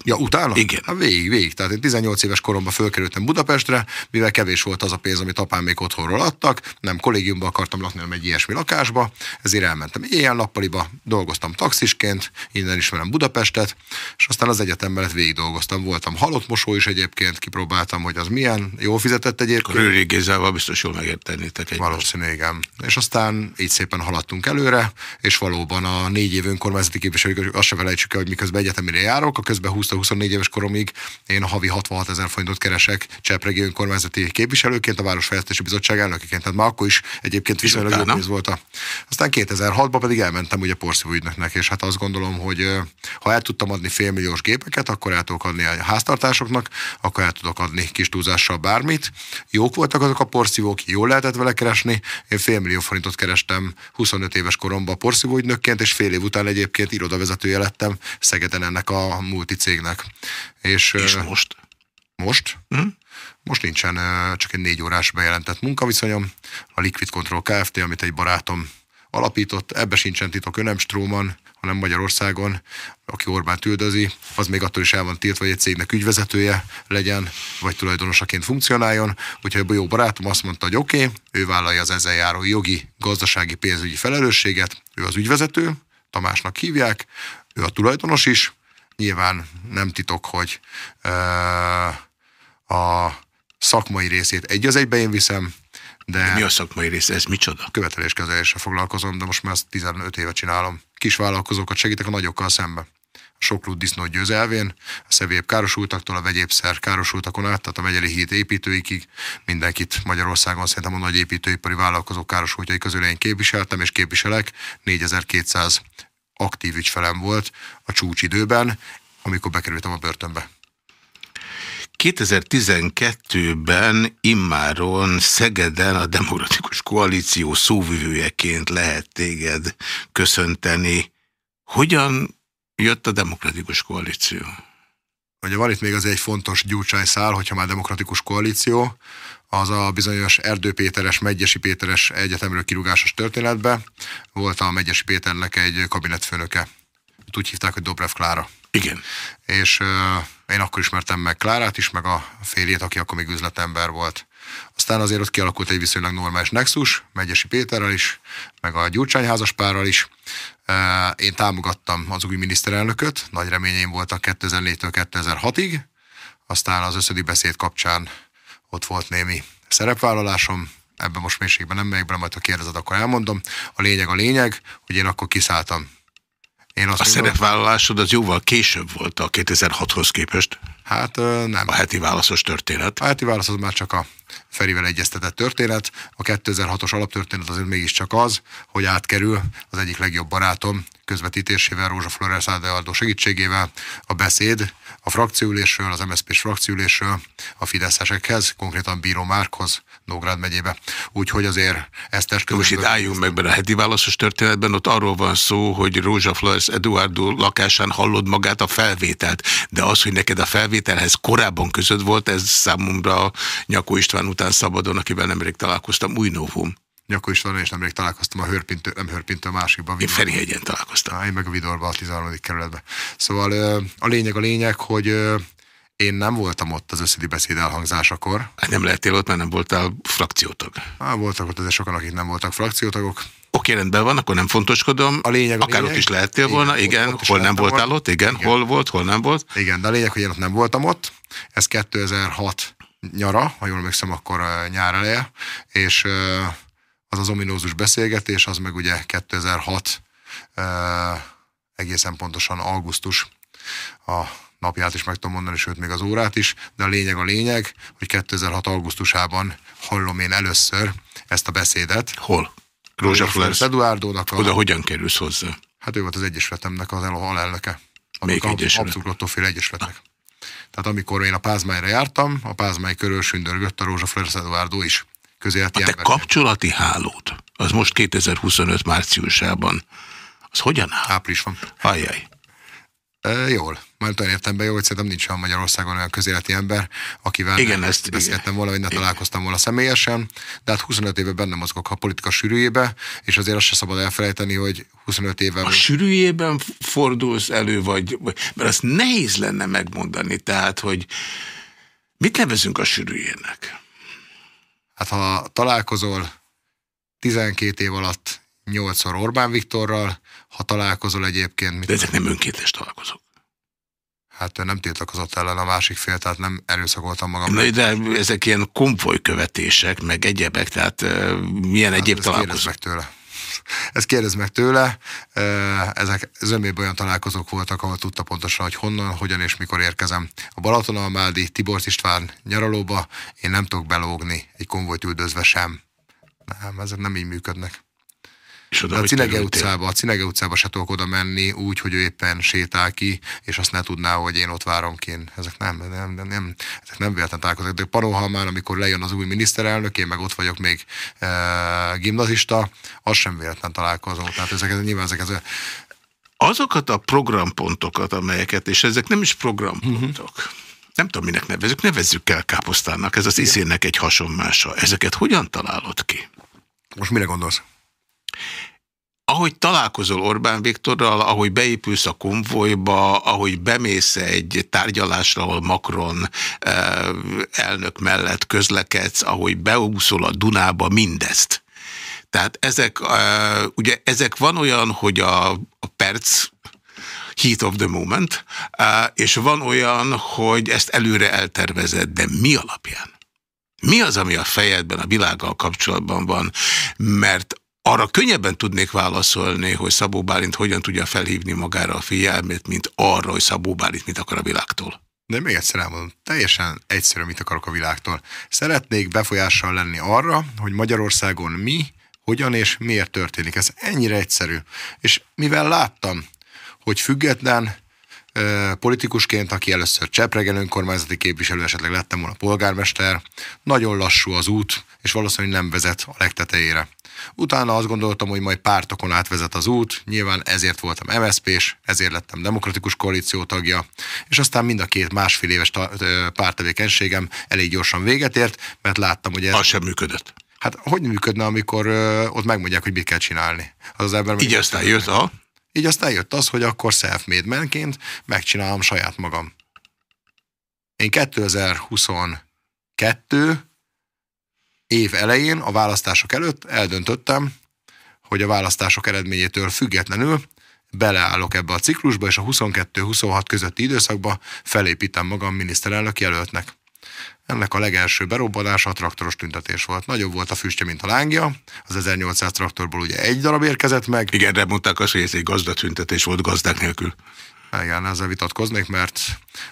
Ja, utána? Igen. Hát végig, végig. Tehát én 18 éves koromban fölkerültem Budapestre, mivel kevés volt az a pénz, amit apám még otthonról adtak, nem kollégiumban akartam lakni, hanem egy ilyesmi lakásba, ezért elmentem éjjel-nappaliba, dolgoztam taxisként, innen ismerem Budapestet, és aztán az egyetem mellett végig dolgoztam. Voltam halott mosó is egyébként, kipróbáltam, hogy az milyen, jól fizetett egyébként. Rőri Gézával biztos jól megértenétek egy. Valószínű, igen. És aztán így szépen haladtunk előre, és valóban a négy év önkormányzati képviselők, azt se felejtsük el, hogy miközben egyetem egyetemire járok, a közben 20-24 éves koromig én a havi 66 ezer forintot keresek Csepregi önkormányzati képviselőként, a Városfejlesztési Bizottság elnökeként. Tehát már akkor is egyébként viszonylag jó pénz volt. A... Aztán 2006-ban pedig elmentem ugye porszívó ügynöknek, és hát azt gondolom, hogy ha el tudtam adni félmilliós gépeket, akkor el tudok adni a háztartásoknak, akkor el tudok adni kis túlzással bármit. Jók voltak azok a porszívók, jól lehetett vele keresni. Én félmillió forintot kerestem 25 éves koromban porszívó ügynökként, és fél év után egyébként irodavezetője lettem Szegeden ennek a multicégnek. És, és most? Most? Mm. Most nincsen csak egy négy órás bejelentett munkaviszonyom. A Liquid Control Kft., amit egy barátom alapított, ebbe sincsen titok, ő nem Stróman, hanem Magyarországon, aki Orbán üldözi, az még attól is el van tiltva, hogy egy cégnek ügyvezetője legyen, vagy tulajdonosaként funkcionáljon. Úgyhogy a jó barátom azt mondta, hogy oké, okay, ő vállalja az ezzel járó jogi, gazdasági, pénzügyi felelősséget, ő az ügyvezető, Tamásnak hívják, ő a tulajdonos is, Nyilván nem titok, hogy a szakmai részét egy az egybe én viszem, de, de mi a szakmai rész? Ez micsoda? Követeléskezeléssel foglalkozom, de most már ezt 15 éve csinálom. Kis vállalkozókat segítek a nagyokkal szembe. A soklút disznó győzelvén, a szevélyebb károsultaktól a vegyépszer károsultakon át, tehát a megyeli híd építőikig, mindenkit Magyarországon szerintem a nagy építőipari vállalkozók károsultjai közül én képviseltem és képviselek. 4200 aktív ügyfelem volt a csúcsidőben, amikor bekerültem a börtönbe. 2012-ben immáron Szegeden a Demokratikus Koalíció szóvivőjeként lehet téged köszönteni. Hogyan jött a Demokratikus Koalíció? Ugye van itt még az egy fontos gyurcsányszál, hogyha már Demokratikus Koalíció, az a bizonyos Erdő Péteres, Megyesi Péteres egyetemről kirúgásos történetbe. Volt a Megyesi Péternek egy kabinetfőnöke. Úgy hívták, hogy Dobrev Klára. Igen. És uh, én akkor ismertem meg Klárát is, meg a férjét, aki akkor még üzletember volt. Aztán azért ott kialakult egy viszonylag normális nexus, Megyesi Péterrel is, meg a Gyurcsányházas párral is. Én támogattam az új miniszterelnököt, nagy reményeim voltak 2004-től 2006-ig, aztán az összödi beszéd kapcsán ott volt némi szerepvállalásom, ebben most mélységben nem megyek bele, majd ha kérdezed, akkor elmondom. A lényeg a lényeg, hogy én akkor kiszálltam. Én azt a mondom, szerepvállalásod az jóval később volt a 2006-hoz képest? Hát nem. A heti válaszos történet? A heti válasz az már csak a Ferivel egyeztetett történet. A 2006-os alaptörténet azért mégiscsak az, hogy átkerül az egyik legjobb barátom közvetítésével, Rózsa Flores Aldó segítségével a beszéd a frakciülésről, az MSZP-s frakciülésről a fideszesekhez, konkrétan Bíró Márkhoz, Nógrád megyébe. Úgyhogy azért ezt est Most itt álljunk meg benne a heti válaszos történetben, ott arról van szó, hogy Rózsa Flores Eduardo lakásán hallod magát a felvételt, de az, hogy neked a felvételhez korábban között volt, ez számomra Nyakó István után szabadon, akivel nemrég találkoztam, új novum. Nyakó István és nemrég találkoztam a Hörpintő, nem Hörpintő, a másikban. Én Ferihegyen találkoztam. Én meg a Vidorban, a 13. kerületben. Szóval a lényeg a lényeg, hogy én nem voltam ott az összedi beszéd elhangzásakor. Hát nem lehetél ott, mert nem voltál frakciótag. Há, voltak ott azért sokan, akik nem voltak frakciótagok. Oké, rendben van, akkor nem fontoskodom. A lényeg, a Akár lényeg. ott is lehettél igen, volna, igen. Ott, hol nem voltál volt. ott, igen. igen. Hol volt, hol nem volt. Igen, de a lényeg, hogy én ott nem voltam ott. Ez 2006 nyara, ha jól emlékszem, akkor nyár eleje, és az az ominózus beszélgetés, az meg ugye 2006 egészen pontosan augusztus a napját is meg tudom mondani, sőt még az órát is, de a lényeg a lényeg, hogy 2006 augusztusában hallom én először ezt a beszédet. Hol? Rózsa Flores Eduardónak. A... Oda hogyan kerülsz hozzá? Hát ő volt az Egyesületemnek az alelnöke. Még egyesület? Abszolút Egyesületnek. Tehát amikor én a Pázmányra jártam, a Pázmány körül sündörgött a Rózsa Flores Eduardo is. Közéleti a te kapcsolati hálót, az most 2025 márciusában, az hogyan áll? Április van. Ajjaj. E, jól. Már olyan értemben jó, hogy szerintem nincs olyan Magyarországon olyan közéleti ember, akivel igen, ezt, beszéltem igen. volna, vagy ne igen. találkoztam volna személyesen, de hát 25 éve benne mozgok a politika sűrűjébe, és azért azt se szabad elfelejteni, hogy 25 éve... A sűrűjében fordulsz elő, vagy, vagy mert azt nehéz lenne megmondani, tehát, hogy mit nevezünk a sűrűjének? Hát ha találkozol 12 év alatt 8-szor Orbán Viktorral, ha találkozol egyébként... De ezek nem önkéntes találkozók. Hát nem tiltakozott ellen a másik fél, tehát nem erőszakoltam magam. Na, de ezek ilyen konvojkövetések, meg egyebek, tehát uh, milyen hát egyéb találkozók? meg tőle. Ezt kérdez meg tőle. Ezek zömében olyan találkozók voltak, ahol tudta pontosan, hogy honnan, hogyan és mikor érkezem. A Balatonalmádi Tibor István nyaralóba én nem tudok belógni egy konvojt üldözve sem. Nem, ezek nem így működnek. És oda, a Cinege utcába, a Cinege utcába se tudok oda menni úgy, hogy ő éppen sétál ki, és azt ne tudná, hogy én ott várom kint. Ezek nem, nem, nem, nem ezek nem véletlen találkoznak. De Panóhalmán, amikor lejön az új miniszterelnök, én meg ott vagyok még e, gimnazista, az sem véletlen találkozó. Tehát ezek, nyilván ezek, ezek azokat a programpontokat, amelyeket, és ezek nem is programpontok, uh -huh. nem tudom, minek nevezzük, nevezzük el káposztának, ez az iszének egy hasonmása. Ezeket hogyan találod ki? Most mire gondolsz? Ahogy találkozol Orbán Viktorral, ahogy beépülsz a konvojba, ahogy bemész egy tárgyalásra, ahol Macron eh, elnök mellett közlekedsz, ahogy beúszol a Dunába, mindezt. Tehát ezek, eh, ugye ezek van olyan, hogy a, a perc heat of the moment, eh, és van olyan, hogy ezt előre eltervezed, de mi alapján? Mi az, ami a fejedben a világgal kapcsolatban van? Mert arra könnyebben tudnék válaszolni, hogy Szabó Bálint hogyan tudja felhívni magára a figyelmét, mint arra, hogy Szabó Bálint mit akar a világtól. De még egyszer elmondom, teljesen egyszerű, mit akarok a világtól. Szeretnék befolyással lenni arra, hogy Magyarországon mi, hogyan és miért történik. Ez ennyire egyszerű. És mivel láttam, hogy független politikusként, aki először Csepregen önkormányzati képviselő, esetleg lettem volna polgármester, nagyon lassú az út, és valószínűleg nem vezet a legtetejére. Utána azt gondoltam, hogy majd pártokon átvezet az út, nyilván ezért voltam MSZP-s, ezért lettem demokratikus koalíció tagja, és aztán mind a két másfél éves pártevékenységem elég gyorsan véget ért, mert láttam, hogy ez... Az sem működött. Hát hogy működne, amikor ö, ott megmondják, hogy mit kell csinálni? Az, az ember Így aztán jött a... Így aztán jött az, hogy akkor self-made manként megcsinálom saját magam. Én 2022 év elején, a választások előtt eldöntöttem, hogy a választások eredményétől függetlenül beleállok ebbe a ciklusba, és a 22-26 közötti időszakba felépítem magam miniszterelnök jelöltnek. Ennek a legelső berobbanása a traktoros tüntetés volt. Nagyobb volt a füstje, mint a lángja. Az 1800 traktorból ugye egy darab érkezett meg. Igen, de mondták azt, hogy ez egy gazdatüntetés volt gazdák nélkül. Igen, ezzel vitatkoznék, mert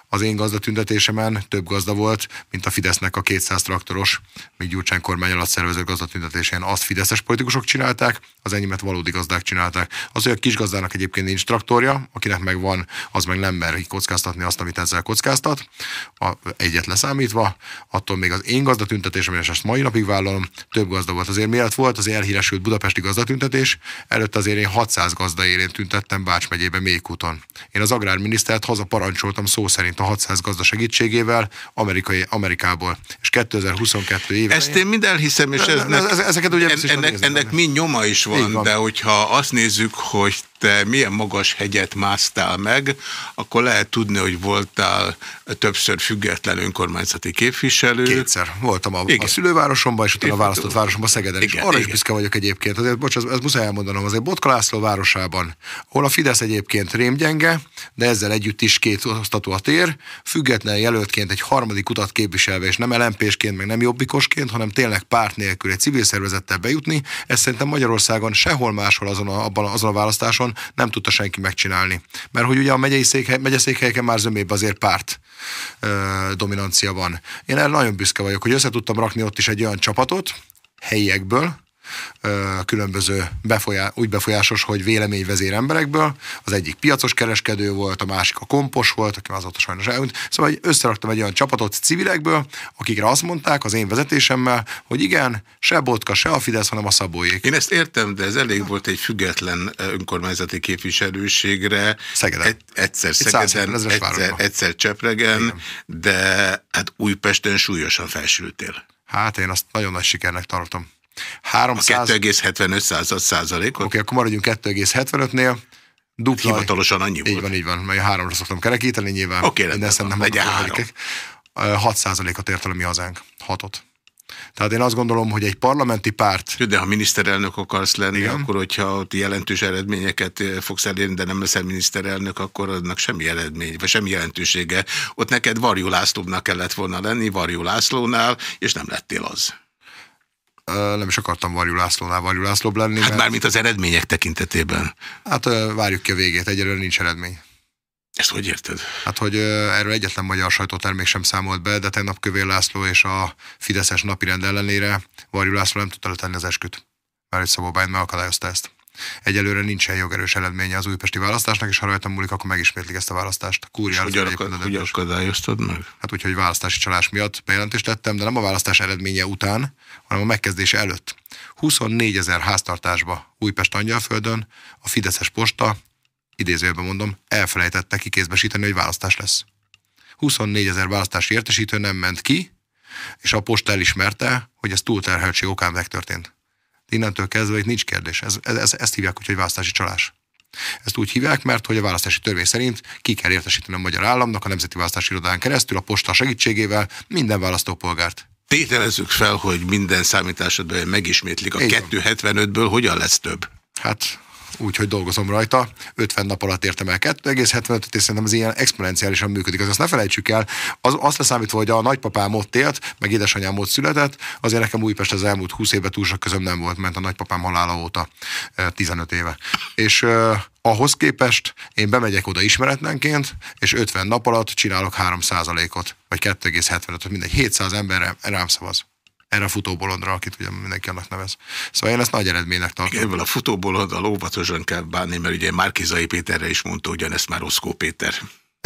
az én gazdatüntetésemen több gazda volt, mint a Fidesznek a 200 traktoros, még Gyurcsány kormány alatt szervezett gazdatüntetésén. Azt fideszes politikusok csinálták, az enyémet valódi gazdák csinálták. Az, hogy a kis gazdának egyébként nincs traktorja, akinek megvan, az meg nem mer kockáztatni azt, amit ezzel kockáztat, a, egyet leszámítva, attól még az én gazdatüntetésem, és ezt mai napig vállalom, több gazda volt. Azért miért volt az elhíresült budapesti gazdatüntetés, előtt azért én 600 gazda élén tüntettem Bács megyében Mélykuton. Én az agrárminisztert haza parancsoltam szó szerint a 600 gazda segítségével Amerikai, Amerikából. És 2022 éve. Ezt én mind elhiszem, és ez ezeket ugye en, ennek, ennek mi nyoma is van, van, de hogyha azt nézzük, hogy te milyen magas hegyet másztál meg, akkor lehet tudni, hogy voltál többször független önkormányzati képviselő. Kétszer. Voltam a, a szülővárosomban, és utána a választott városomban Szegeden. Igen, és arra igen. is büszke vagyok egyébként. Azért, bocs, ez, ez muszáj elmondanom, azért Botka László városában, ahol a Fidesz egyébként rémgyenge, de ezzel együtt is két osztató a tér, független jelöltként egy harmadik utat képviselve, és nem lmp meg nem jobbikosként, hanem tényleg párt nélkül egy civil szervezettel bejutni, ez szerintem Magyarországon sehol máshol azon a, abban, azon a választáson nem tudta senki megcsinálni. Mert hogy ugye a megyei székhely, megyeszékhelyeken már zömébb azért párt ö, dominancia van. Én erre nagyon büszke vagyok, hogy össze tudtam rakni ott is egy olyan csapatot, helyiekből, különböző befolyá, úgy befolyásos, hogy véleményvezér emberekből. Az egyik piacos kereskedő volt, a másik a kompos volt, aki azóta sajnos elhunyt. Szóval összeraktam egy olyan csapatot civilekből, akikre azt mondták az én vezetésemmel, hogy igen, se Botka, se a Fidesz, hanem a Szabóék. Én ezt értem, de ez elég volt egy független önkormányzati képviselőségre. Szegeden. Egy, egyszer Szegeden, egyszer, egyszer Csepregen, igen. de hát Újpesten súlyosan felsültél. Hát én azt nagyon nagy sikernek tartom. 300... 2,75 százalékot? Oké, okay, akkor maradjunk 2,75-nél. Dupla, Hivatalosan annyi így volt. van, így van, mert háromra szoktam kerekíteni nyilván. Okay, minden nem legyen három. 6 százalékot ért el a mi hazánk. 6-ot. Tehát én azt gondolom, hogy egy parlamenti párt... De ha miniszterelnök akarsz lenni, Igen. akkor hogyha ott jelentős eredményeket fogsz elérni, de nem leszel miniszterelnök, akkor adnak semmi eredmény, vagy semmi jelentősége. Ott neked Varjú Lászlónak kellett volna lenni, Varjú Lászlónál, és nem lettél az nem is akartam Varjú Lászlónál Varjú Lászlóbb lenni. Hát mert... mármint az eredmények tekintetében. Hát várjuk ki a végét, egyelőre nincs eredmény. Ezt hogy érted? Hát, hogy erről egyetlen magyar sajtótermék sem számolt be, de tegnap Kövér László és a Fideszes napirend ellenére Varjú László nem tudta letenni az esküt. Mert egy Szabó megakadályozta ezt. Egyelőre nincsen jogerős eredménye az újpesti választásnak, és ha rajtam múlik, akkor megismétlik ezt a választást. Kúria és hogy akadályoztad meg? Hát úgy, hogy választási csalás miatt bejelentést tettem, de nem a választás eredménye után, hanem a megkezdése előtt. 24 ezer háztartásba Újpest Angyalföldön a Fideszes posta, idézőjelben mondom, elfelejtette kikézbesíteni, hogy választás lesz. 24 ezer választási értesítő nem ment ki, és a posta elismerte, hogy ez túlterheltség okán megtörtént. Innentől kezdve itt nincs kérdés. Ez, ez, ezt hívják úgy, hogy választási csalás. Ezt úgy hívják, mert hogy a választási törvény szerint ki kell értesíteni a magyar államnak a Nemzeti Választási Irodán keresztül a posta segítségével minden választópolgárt. Tételezzük fel, hogy minden számításodban megismétlik. A 275-ből hogyan lesz több? Hát úgy, hogy dolgozom rajta. 50 nap alatt értem el 2,75-öt, és szerintem ez ilyen exponenciálisan működik. Az azt ne felejtsük el, az, azt leszámítva, hogy a nagypapám ott élt, meg édesanyám ott született, azért nekem Újpest az elmúlt 20 évben túl sok közöm nem volt, ment a nagypapám halála óta 15 éve. És ahhoz képest én bemegyek oda ismeretlenként, és 50 nap alatt csinálok 3%-ot, vagy 2,75-öt, mindegy, 700 emberre rám szavaz erre a futóbolondra, akit ugye mindenki annak nevez. Szóval én ezt nagy eredménynek tartom. Ebből a futóbolonddal óvatosan kell bánni, mert ugye Márkizai Péterre is mondta ugyanezt már Oszkó Péter.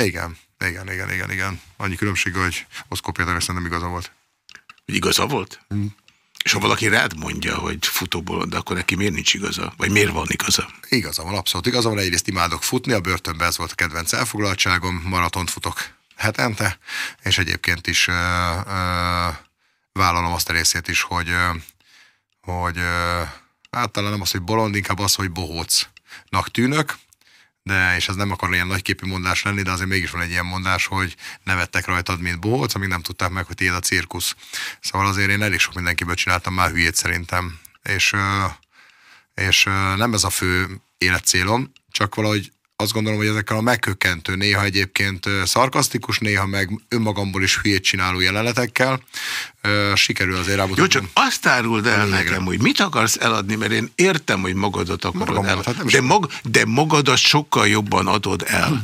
Igen, igen, igen, igen, igen. Annyi különbség, hogy Oszkó Péter ezt nem igaza volt. Igaza volt? Mm. És ha valaki rád mondja, hogy futóbolond, akkor neki miért nincs igaza? Vagy miért van igaza? Igaza van, abszolút igaza van. Egyrészt imádok futni, a börtönben ez volt a kedvenc elfoglaltságom, maratont futok hetente, és egyébként is uh, uh, vállalom azt a részét is, hogy, hogy hát nem az, hogy bolond, inkább az, hogy bohócnak tűnök, de, és ez nem akar ilyen nagyképű mondás lenni, de azért mégis van egy ilyen mondás, hogy nevettek rajtad, mint bohóc, amíg nem tudták meg, hogy tiéd a cirkusz. Szóval azért én elég sok mindenkiből csináltam már hülyét szerintem, és, és nem ez a fő életcélom, csak valahogy azt gondolom, hogy ezekkel a megkökkentő, néha egyébként szarkasztikus, néha meg önmagamból is hülyét csináló jelenetekkel sikerül azért rámutatni. Jó, csak azt áruld el nekem, hogy mit akarsz eladni, mert én értem, hogy magadat akarod Magamat, el. Hát de, mag, de magadat sokkal jobban adod el, hm.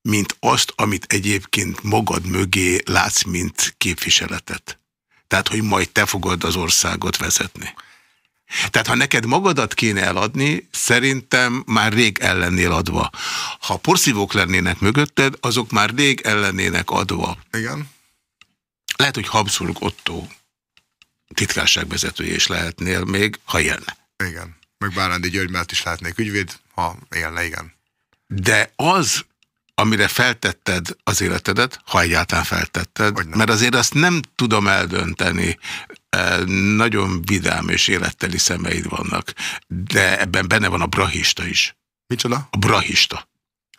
mint azt, amit egyébként magad mögé látsz, mint képviseletet. Tehát, hogy majd te fogod az országot vezetni. Tehát ha neked magadat kéne eladni, szerintem már rég ellennél adva. Ha porszívók lennének mögötted, azok már rég ellennének adva. Igen. Lehet, hogy Habsburg Otto titkárságvezetője is lehetnél még, ha élne. Igen. Meg Bárándi György mellett is lehetnék ügyvéd, ha élne, igen. De az, amire feltetted az életedet, ha egyáltalán feltetted, mert azért azt nem tudom eldönteni, nagyon vidám és életteli szemeid vannak, de ebben benne van a brahista is. Micsoda? A brahista.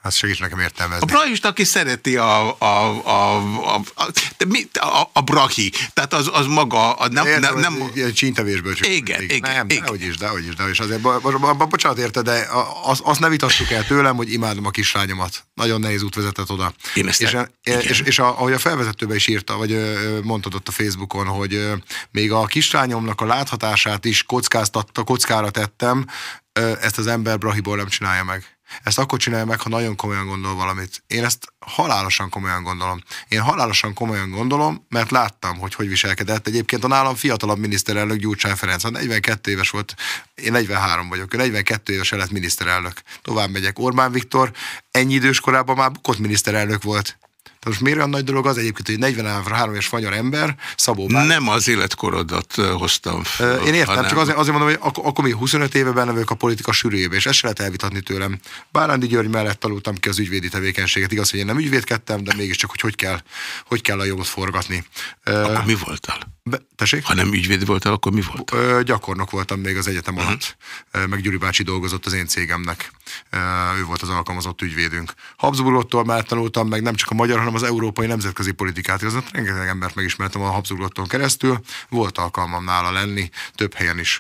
Hát segíts nekem értelmezni. A brahista, aki szereti a, a, a, a, a, de mi, a, a brahi, tehát az, az maga, a nem... Értem, nem, nem ilyen csíntevésből csak. Igen, igen, Nem, igen. dehogy is, dehogy is, dehogy is. Azért, bo, bo, bo, bocsánat érte, de azt, azt ne vitassuk el tőlem, hogy imádom a kislányomat. Nagyon nehéz út vezetett oda. Én ezt és, nem- és, igen. és, és a, ahogy a felvezetőbe is írta, vagy mondtad ott a Facebookon, hogy még a kislányomnak a láthatását is kockáztatta, kockára tettem, ezt az ember Brahiból nem csinálja meg. Ezt akkor csinálja meg, ha nagyon komolyan gondol valamit. Én ezt halálosan komolyan gondolom. Én halálosan komolyan gondolom, mert láttam, hogy hogy viselkedett. Egyébként a nálam fiatalabb miniszterelnök Gyurcsány Ferenc, hát 42 éves volt, én 43 vagyok, ő 42 éves lett miniszterelnök. Tovább megyek. Orbán Viktor ennyi idős korában már bukott miniszterelnök volt. Tehát most miért olyan nagy dolog az egyébként, hogy 43 éves magyar ember, Szabó Bálint, nem az életkorodat hoztam Ö, föl, Én értem, hanem- csak azért, azért mondom, hogy ak- akkor még 25 éve benne vagyok a politika sűrűjébe, és ezt se lehet elvitatni tőlem. Bárándi György mellett tanultam ki az ügyvédi tevékenységet. Igaz, hogy én nem ügyvédkedtem, de mégiscsak, hogy hogy kell, hogy kell a jogot forgatni. Akkor mi voltál? be, tessék? Ha nem ügyvéd voltál, akkor mi volt? Ö, gyakornok voltam még az egyetem alatt, Ö, meg Gyuri bácsi dolgozott az én cégemnek. Ö, ő volt az alkalmazott ügyvédünk. Habsburgottól már tanultam meg nem csak a magyar, hanem az európai nemzetközi politikát. Az rengeteg embert megismertem a Habsburgotton keresztül. Volt alkalmam nála lenni, több helyen is,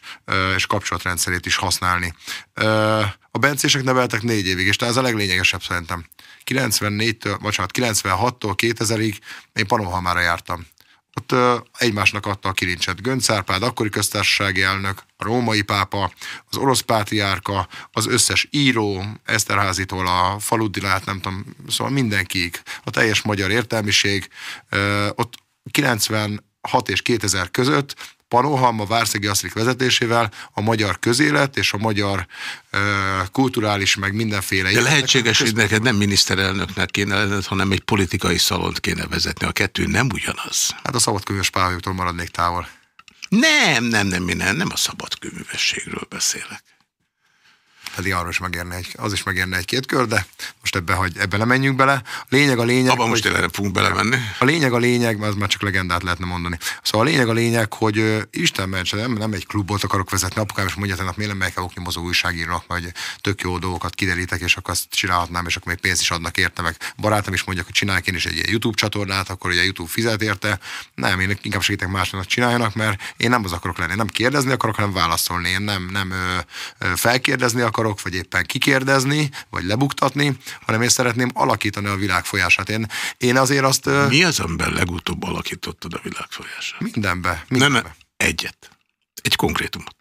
és kapcsolatrendszerét is használni. A bencések neveltek négy évig, és ez a leglényegesebb szerintem. 94-től, bocsánat, 96-tól 2000-ig én Panohamára jártam. Ott egymásnak adta a kilincset. Gönc Árpád, akkori köztársasági elnök, a római pápa, az orosz pátriárka, az összes író, Eszterházitól a faludilát, nem tudom, szóval mindenkiig, a teljes magyar értelmiség. Ott 96 és 2000 között Panoham a Várszegi Asztrik vezetésével a magyar közélet és a magyar ö, kulturális meg mindenféle... De lehetséges, hogy neked nem miniszterelnöknek kéne lenned, hanem egy politikai szalont kéne vezetni. A kettő nem ugyanaz. Hát a szabadkönyves pályáktól maradnék távol. Nem, nem, nem, nem, nem a szabadkőművességről beszélek. Pedig arról is megérne egy, az is megérne egy-két kör, de most ebbe, hogy ebbe nem menjünk bele. A lényeg a lényeg, Abban most tényleg fogunk belemenni. a lényeg a lényeg, az már csak legendát lehetne mondani. Szóval a lényeg a lényeg, hogy Isten mentse, nem, nem egy klubot akarok vezetni, apukám is mondja, hogy miért nem megyek el oknyomozó újságírónak, hogy tök jó dolgokat kiderítek, és akkor azt csinálhatnám, és akkor még pénzt is adnak érte, meg barátom is mondja, hogy csinálják én is egy ilyen YouTube csatornát, akkor ugye YouTube fizet érte. Nem, én inkább segítek másnak csináljanak, mert én nem az akarok lenni, nem kérdezni akarok, hanem válaszolni. Én nem, nem ö, ö, felkérdezni akarok, vagy éppen kikérdezni, vagy lebuktatni, hanem én szeretném alakítani a világ folyását. Én, én azért azt Mi az, amiben legutóbb alakítottad a világ folyását? mindenbe, mindenbe. nem, egyet. Egy konkrétumot.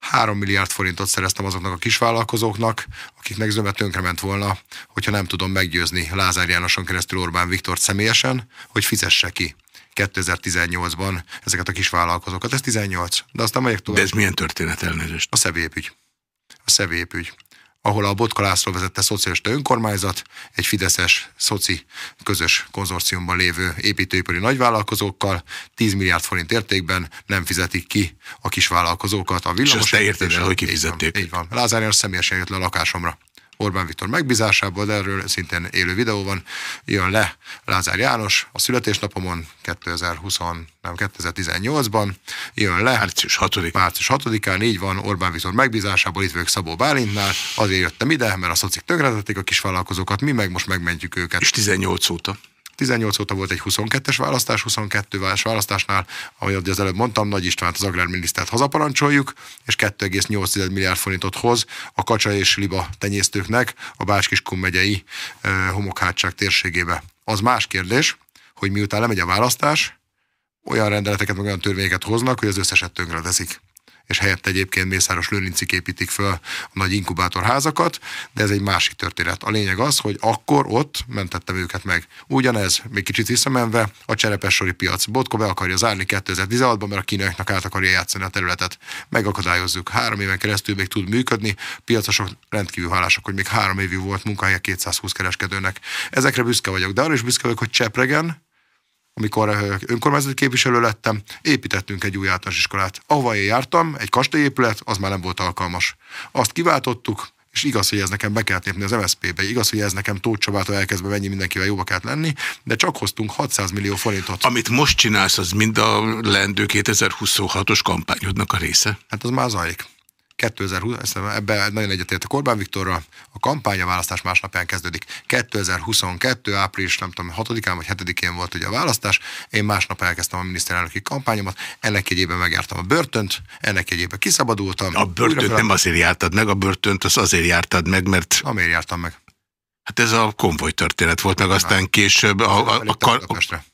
3 milliárd forintot szereztem azoknak a kisvállalkozóknak, akiknek zöme tönkrement volna, hogyha nem tudom meggyőzni Lázár Jánoson keresztül Orbán Viktor személyesen, hogy fizesse ki 2018-ban ezeket a kisvállalkozókat. Ez 18. De aztán megyek De tovább. ez milyen történet elnézést? A szevépügy. Szevépügy ahol a Botka László vezette szocialista önkormányzat, egy fideszes szoci közös konzorciumban lévő építőipari nagyvállalkozókkal 10 milliárd forint értékben nem fizetik ki a kisvállalkozókat. A villamos azt te érted el, hogy Így van, kifizették. Így van. Lázár János személyesen jött le a lakásomra. Orbán Viktor megbízásából, de erről szintén élő videó van. Jön le Lázár János a születésnapomon 2020, nem 2018-ban. Jön le Március 6 március 6-án, így van, Orbán Viktor megbízásából itt vagyok Szabó Bálintnál, azért jöttem ide, mert a szocik tönkretették a kisvállalkozókat, mi meg most megmentjük őket. és 18 óta. 18 óta volt egy 22-es választás, 22 választás választásnál, ahogy az előbb mondtam, Nagy Istvánt az agrárminisztert hazaparancsoljuk, és 2,8 milliárd forintot hoz a kacsa és liba tenyésztőknek a Bács-Kiskun megyei eh, homokhátság térségébe. Az más kérdés, hogy miután lemegy a választás, olyan rendeleteket, meg olyan törvényeket hoznak, hogy az összeset tönkre teszik és helyette egyébként Mészáros Lőrincik építik föl a nagy inkubátorházakat, de ez egy másik történet. A lényeg az, hogy akkor ott mentettem őket meg. Ugyanez, még kicsit visszamenve, a cserepessori piac. Botko be akarja zárni 2016-ban, mert a kínaiaknak át akarja játszani a területet. Megakadályozzuk. Három éven keresztül még tud működni. Piacosok rendkívül hálásak, hogy még három évig volt munkahelye 220 kereskedőnek. Ezekre büszke vagyok, de arra is büszke vagyok, hogy Csepregen, amikor önkormányzati képviselő lettem, építettünk egy új általános iskolát. Ahova én jártam, egy kastélyépület, az már nem volt alkalmas. Azt kiváltottuk, és igaz, hogy ez nekem be kellett lépni az MSZP-be, igaz, hogy ez nekem Tóth Csabától elkezdve mennyi mindenkivel jóba kellett lenni, de csak hoztunk 600 millió forintot. Amit most csinálsz, az mind a leendő 2026-os kampányodnak a része? Hát az már zajlik. 2020, ebben nagyon egyetért a Orbán Viktorra, a kampánya választás másnapján kezdődik. 2022. április, nem tudom, 6-án vagy 7-én volt ugye a választás, én másnap elkezdtem a miniszterelnöki kampányomat, ennek egyében megjártam a börtönt, ennek egyében kiszabadultam. A börtönt nem azért jártad meg, a börtönt az azért jártad meg, mert... Amiért jártam meg. Hát ez a konvoj történet volt, meg aztán később a, a, a, a, a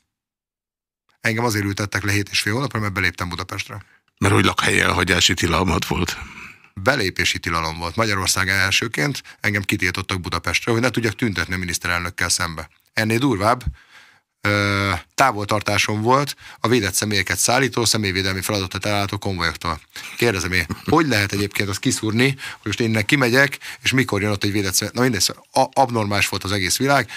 Engem azért ültettek le hét és fél hónapra, mert beléptem Budapestre. Mert hogy lakhelyi elhagyási tilalmat volt? Belépési tilalom volt. Magyarország elsőként engem kitiltottak Budapestre, hogy ne tudjak tüntetni a miniszterelnökkel szembe. Ennél durvább, távoltartásom volt a védett személyeket szállító, személyvédelmi feladatot ellátó konvojoktól. Kérdezem én, hogy lehet egyébként azt kiszúrni, hogy most én innen kimegyek, és mikor jön ott egy védett személy. Na mindegy, szóval abnormális volt az egész világ,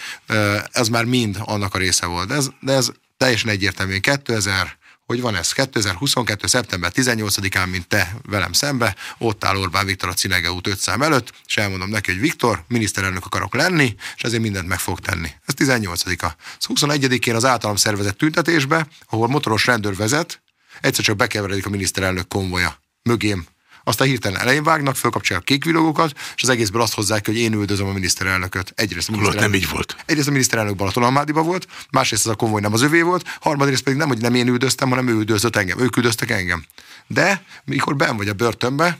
ez már mind annak a része volt. De ez, de ez teljesen egyértelmű. 2000 hogy van ez? 2022. szeptember 18-án, mint te velem szembe, ott áll Orbán Viktor a Cinege út 5 szám előtt, és elmondom neki, hogy Viktor, miniszterelnök akarok lenni, és ezért mindent meg fog tenni. Ez 18-a. Az 21-én az általam szervezett tüntetésbe, ahol motoros rendőr vezet, egyszer csak bekeveredik a miniszterelnök konvoja mögém aztán hirtelen elején vágnak, fölkapcsolják a kékvilógokat, és az egészből azt hozzák, hogy én üldözöm a miniszterelnököt. Egyrészt a miniszterelnök, nem így volt. Egyrészt a miniszterelnök Balatonalmádiba volt, másrészt az a konvoj nem az övé volt, harmadrészt pedig nem, hogy nem én üldöztem, hanem ő üldözött engem, ők üldöztek engem. De mikor ben vagy a börtönbe,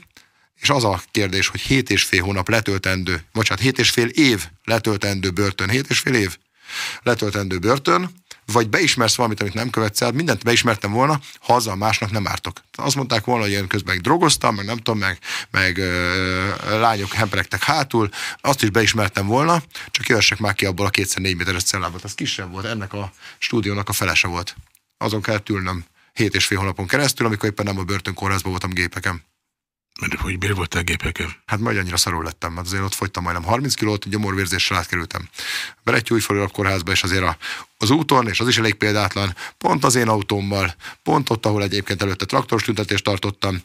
és az a kérdés, hogy 7 és fél hónap letöltendő, bocsánat, 7 és fél év letöltendő börtön, 7 és fél év letöltendő börtön, vagy beismersz valamit, amit nem követsz el, mindent beismertem volna, ha azzal másnak nem ártok. Azt mondták volna, hogy én közben drogoztam, meg nem tudom, meg, meg ö, lányok hemperegtek hátul, azt is beismertem volna, csak jössek már ki abból a kétszer négy méteres cellából. Az kisebb volt, ennek a stúdiónak a felese volt. Azon kellett ülnöm hét és fél hónapon keresztül, amikor éppen nem a börtönkórházban voltam gépeken. Mert hogy miért voltál gépeken? Hát majd annyira szarul lettem, mert azért ott fogytam majdnem 30 kilót, gyomorvérzéssel átkerültem. Berettyújfalu kórházba, és azért a, az úton, és az is elég példátlan, pont az én autómmal, pont ott, ahol egyébként előtte traktoros tüntetést tartottam,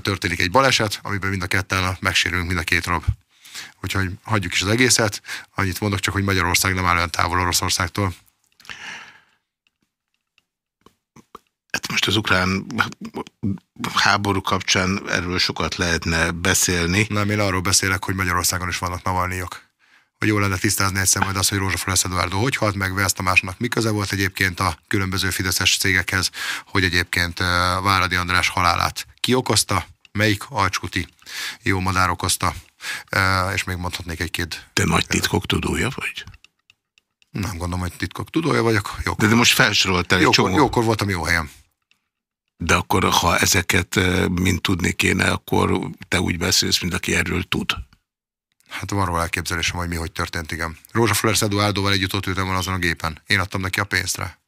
történik egy baleset, amiben mind a ketten megsérülünk, mind a két rob. Úgyhogy hagyjuk is az egészet. Annyit mondok csak, hogy Magyarország nem áll olyan távol Oroszországtól. Hát most az ukrán háború kapcsán erről sokat lehetne beszélni. Nem, én arról beszélek, hogy Magyarországon is vannak navalniok. Hogy jó lenne tisztázni egyszer majd azt, hogy Rózsa Flores Eduardo hogy halt meg, Veszt Tamásnak mi köze volt egyébként a különböző fideszes cégekhez, hogy egyébként Váradi András halálát ki okozta, melyik alcskuti jó madár okozta, és még mondhatnék egy-két. Te nagy titkok tudója vagy? Nem gondolom, hogy titkok tudója vagyok. Jókor. De, de most felsoroltál egy jókor, csomó. Jókor voltam jó helyen. De akkor, ha ezeket mind tudni kéne, akkor te úgy beszélsz, mint aki erről tud. Hát van róla elképzelésem, hogy mi hogy történt, igen. Rózsa Flores Eduardoval együtt ott ültem azon a gépen. Én adtam neki a pénzt rá.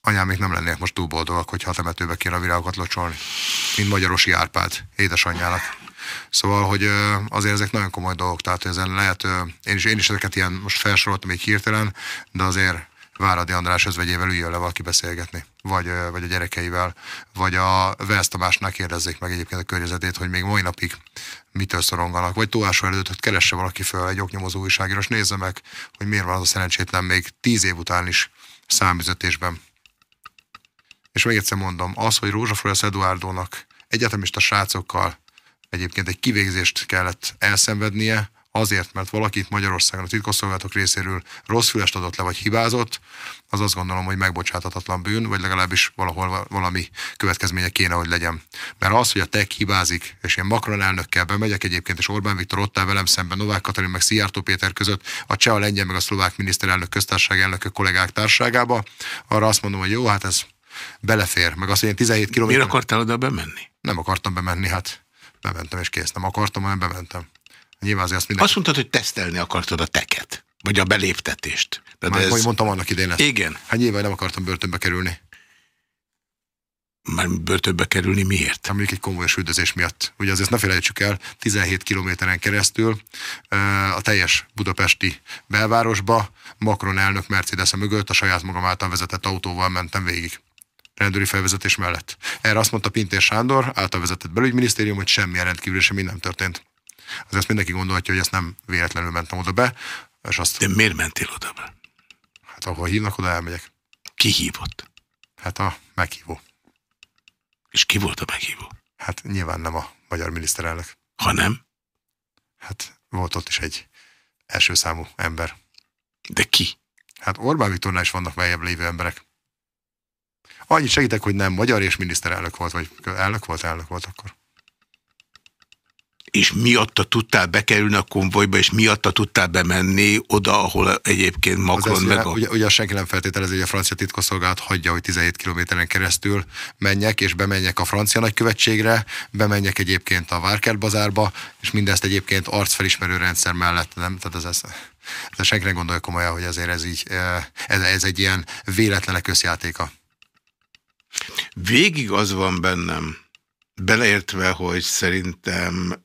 Anyám még nem lennék most túl boldogak, hogyha a temetőbe kéne a virágokat locsolni. Mint Magyarosi Árpád, édesanyjának. Szóval, hogy azért ezek nagyon komoly dolgok, tehát ezen lehet, én is, én is ezeket ilyen most felsoroltam egy hirtelen, de azért Váradi András özvegyével üljön le valaki beszélgetni, vagy, vagy a gyerekeivel, vagy a Velsz Tamásnál kérdezzék meg egyébként a környezetét, hogy még mai napig mitől szoronganak, vagy Tóásó előtt, hogy keresse valaki föl egy oknyomozó újságíró, és nézze meg, hogy miért van az a szerencsétlen még tíz év után is számüzetésben. És még egyszer mondom, az, hogy Rózsa Flores Eduardónak egyetemista srácokkal egyébként egy kivégzést kellett elszenvednie, azért, mert valakit Magyarországon a titkosszolgálatok részéről rossz fülest adott le, vagy hibázott, az azt gondolom, hogy megbocsáthatatlan bűn, vagy legalábbis valahol valami következménye kéne, hogy legyen. Mert az, hogy a TEK hibázik, és én Macron elnökkel bemegyek egyébként, és Orbán Viktor ott áll velem szemben, Novák Katalin, meg Szijjártó Péter között, a cseh, a lengyel, meg a szlovák miniszterelnök köztársaság elnökök kollégák társágába, arra azt mondom, hogy jó, hát ez belefér. Meg azt, hogy én 17 km. Miért akartál oda bemenni? Nem akartam bemenni, hát bementem és kész. Nem akartam, hanem bementem. Nyilván azért azt, mindenki... azt mondtad, hogy tesztelni akartad a teket, vagy a beléptetést. De Már, ez... Hogy mondtam annak idén ezt. Igen. Hát nyilván nem akartam börtönbe kerülni. Már börtönbe kerülni miért? Hát mondjuk egy komolyos üldözés miatt. Ugye azért ne felejtsük el, 17 kilométeren keresztül a teljes budapesti belvárosba Macron elnök mercedes -a mögött a saját magam által vezetett autóval mentem végig rendőri felvezetés mellett. Erre azt mondta Pintér Sándor, által vezetett belügyminisztérium, hogy semmilyen rendkívül semmi nem történt. Azért mindenki gondolhatja, hogy ezt nem véletlenül mentem oda be. És azt, De miért mentél oda be? Hát ahol hívnak, oda elmegyek. Ki hívott? Hát a meghívó. És ki volt a meghívó? Hát nyilván nem a magyar miniszterelnök. Ha nem? Hát volt ott is egy első számú ember. De ki? Hát Orbán Viktornál is vannak meljebb lévő emberek. Annyit segítek, hogy nem magyar és miniszterelnök volt, vagy elnök volt, elnök volt akkor és miatta tudtál bekerülni a konvojba, és miatta tudtál bemenni oda, ahol egyébként Macron meg a... Ugye, ugye senki nem feltételezi, hogy a francia titkosszolgálat hagyja, hogy 17 kilométeren keresztül menjek, és bemenjek a francia nagykövetségre, bemenjek egyébként a Várkert bazárba, és mindezt egyébként arcfelismerő rendszer mellett, nem? Tehát ez, ez, ez senki nem gondolja komolyan, hogy ezért ez így, eh, ez, ez egy ilyen véletlenek összjátéka. Végig az van bennem, beleértve, hogy szerintem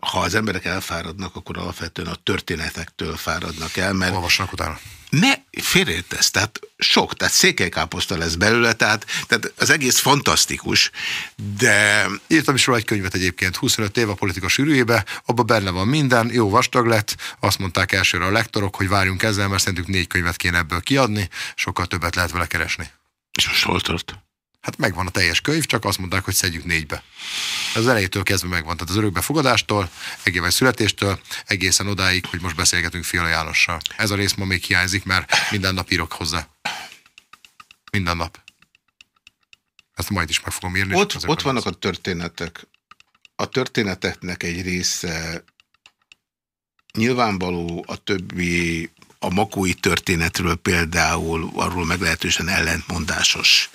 ha az emberek elfáradnak, akkor alapvetően a történetektől fáradnak el, mert... Olvasnak utána. Ne, félreértesz, tehát sok, tehát székelykáposzta lesz belőle, tehát, tehát az egész fantasztikus, de... Írtam is róla egy könyvet egyébként, 25 év a politika sűrűjébe, abban benne van minden, jó vastag lett, azt mondták elsőre a lektorok, hogy várjunk ezzel, mert szerintük négy könyvet kéne ebből kiadni, sokkal többet lehet vele keresni. És most hol? Hát megvan a teljes könyv, csak azt mondták, hogy szedjük négybe. Ez az elejétől kezdve megvan. Tehát az örökbefogadástól, egész születéstől, egészen odáig, hogy most beszélgetünk Fiala Jánossal. Ez a rész ma még hiányzik, mert minden nap írok hozzá. Minden nap. Ezt majd is meg fogom írni. Ott, ott vannak a történetek. A történeteknek egy része nyilvánvaló, a többi a makói történetről például arról meglehetősen ellentmondásos.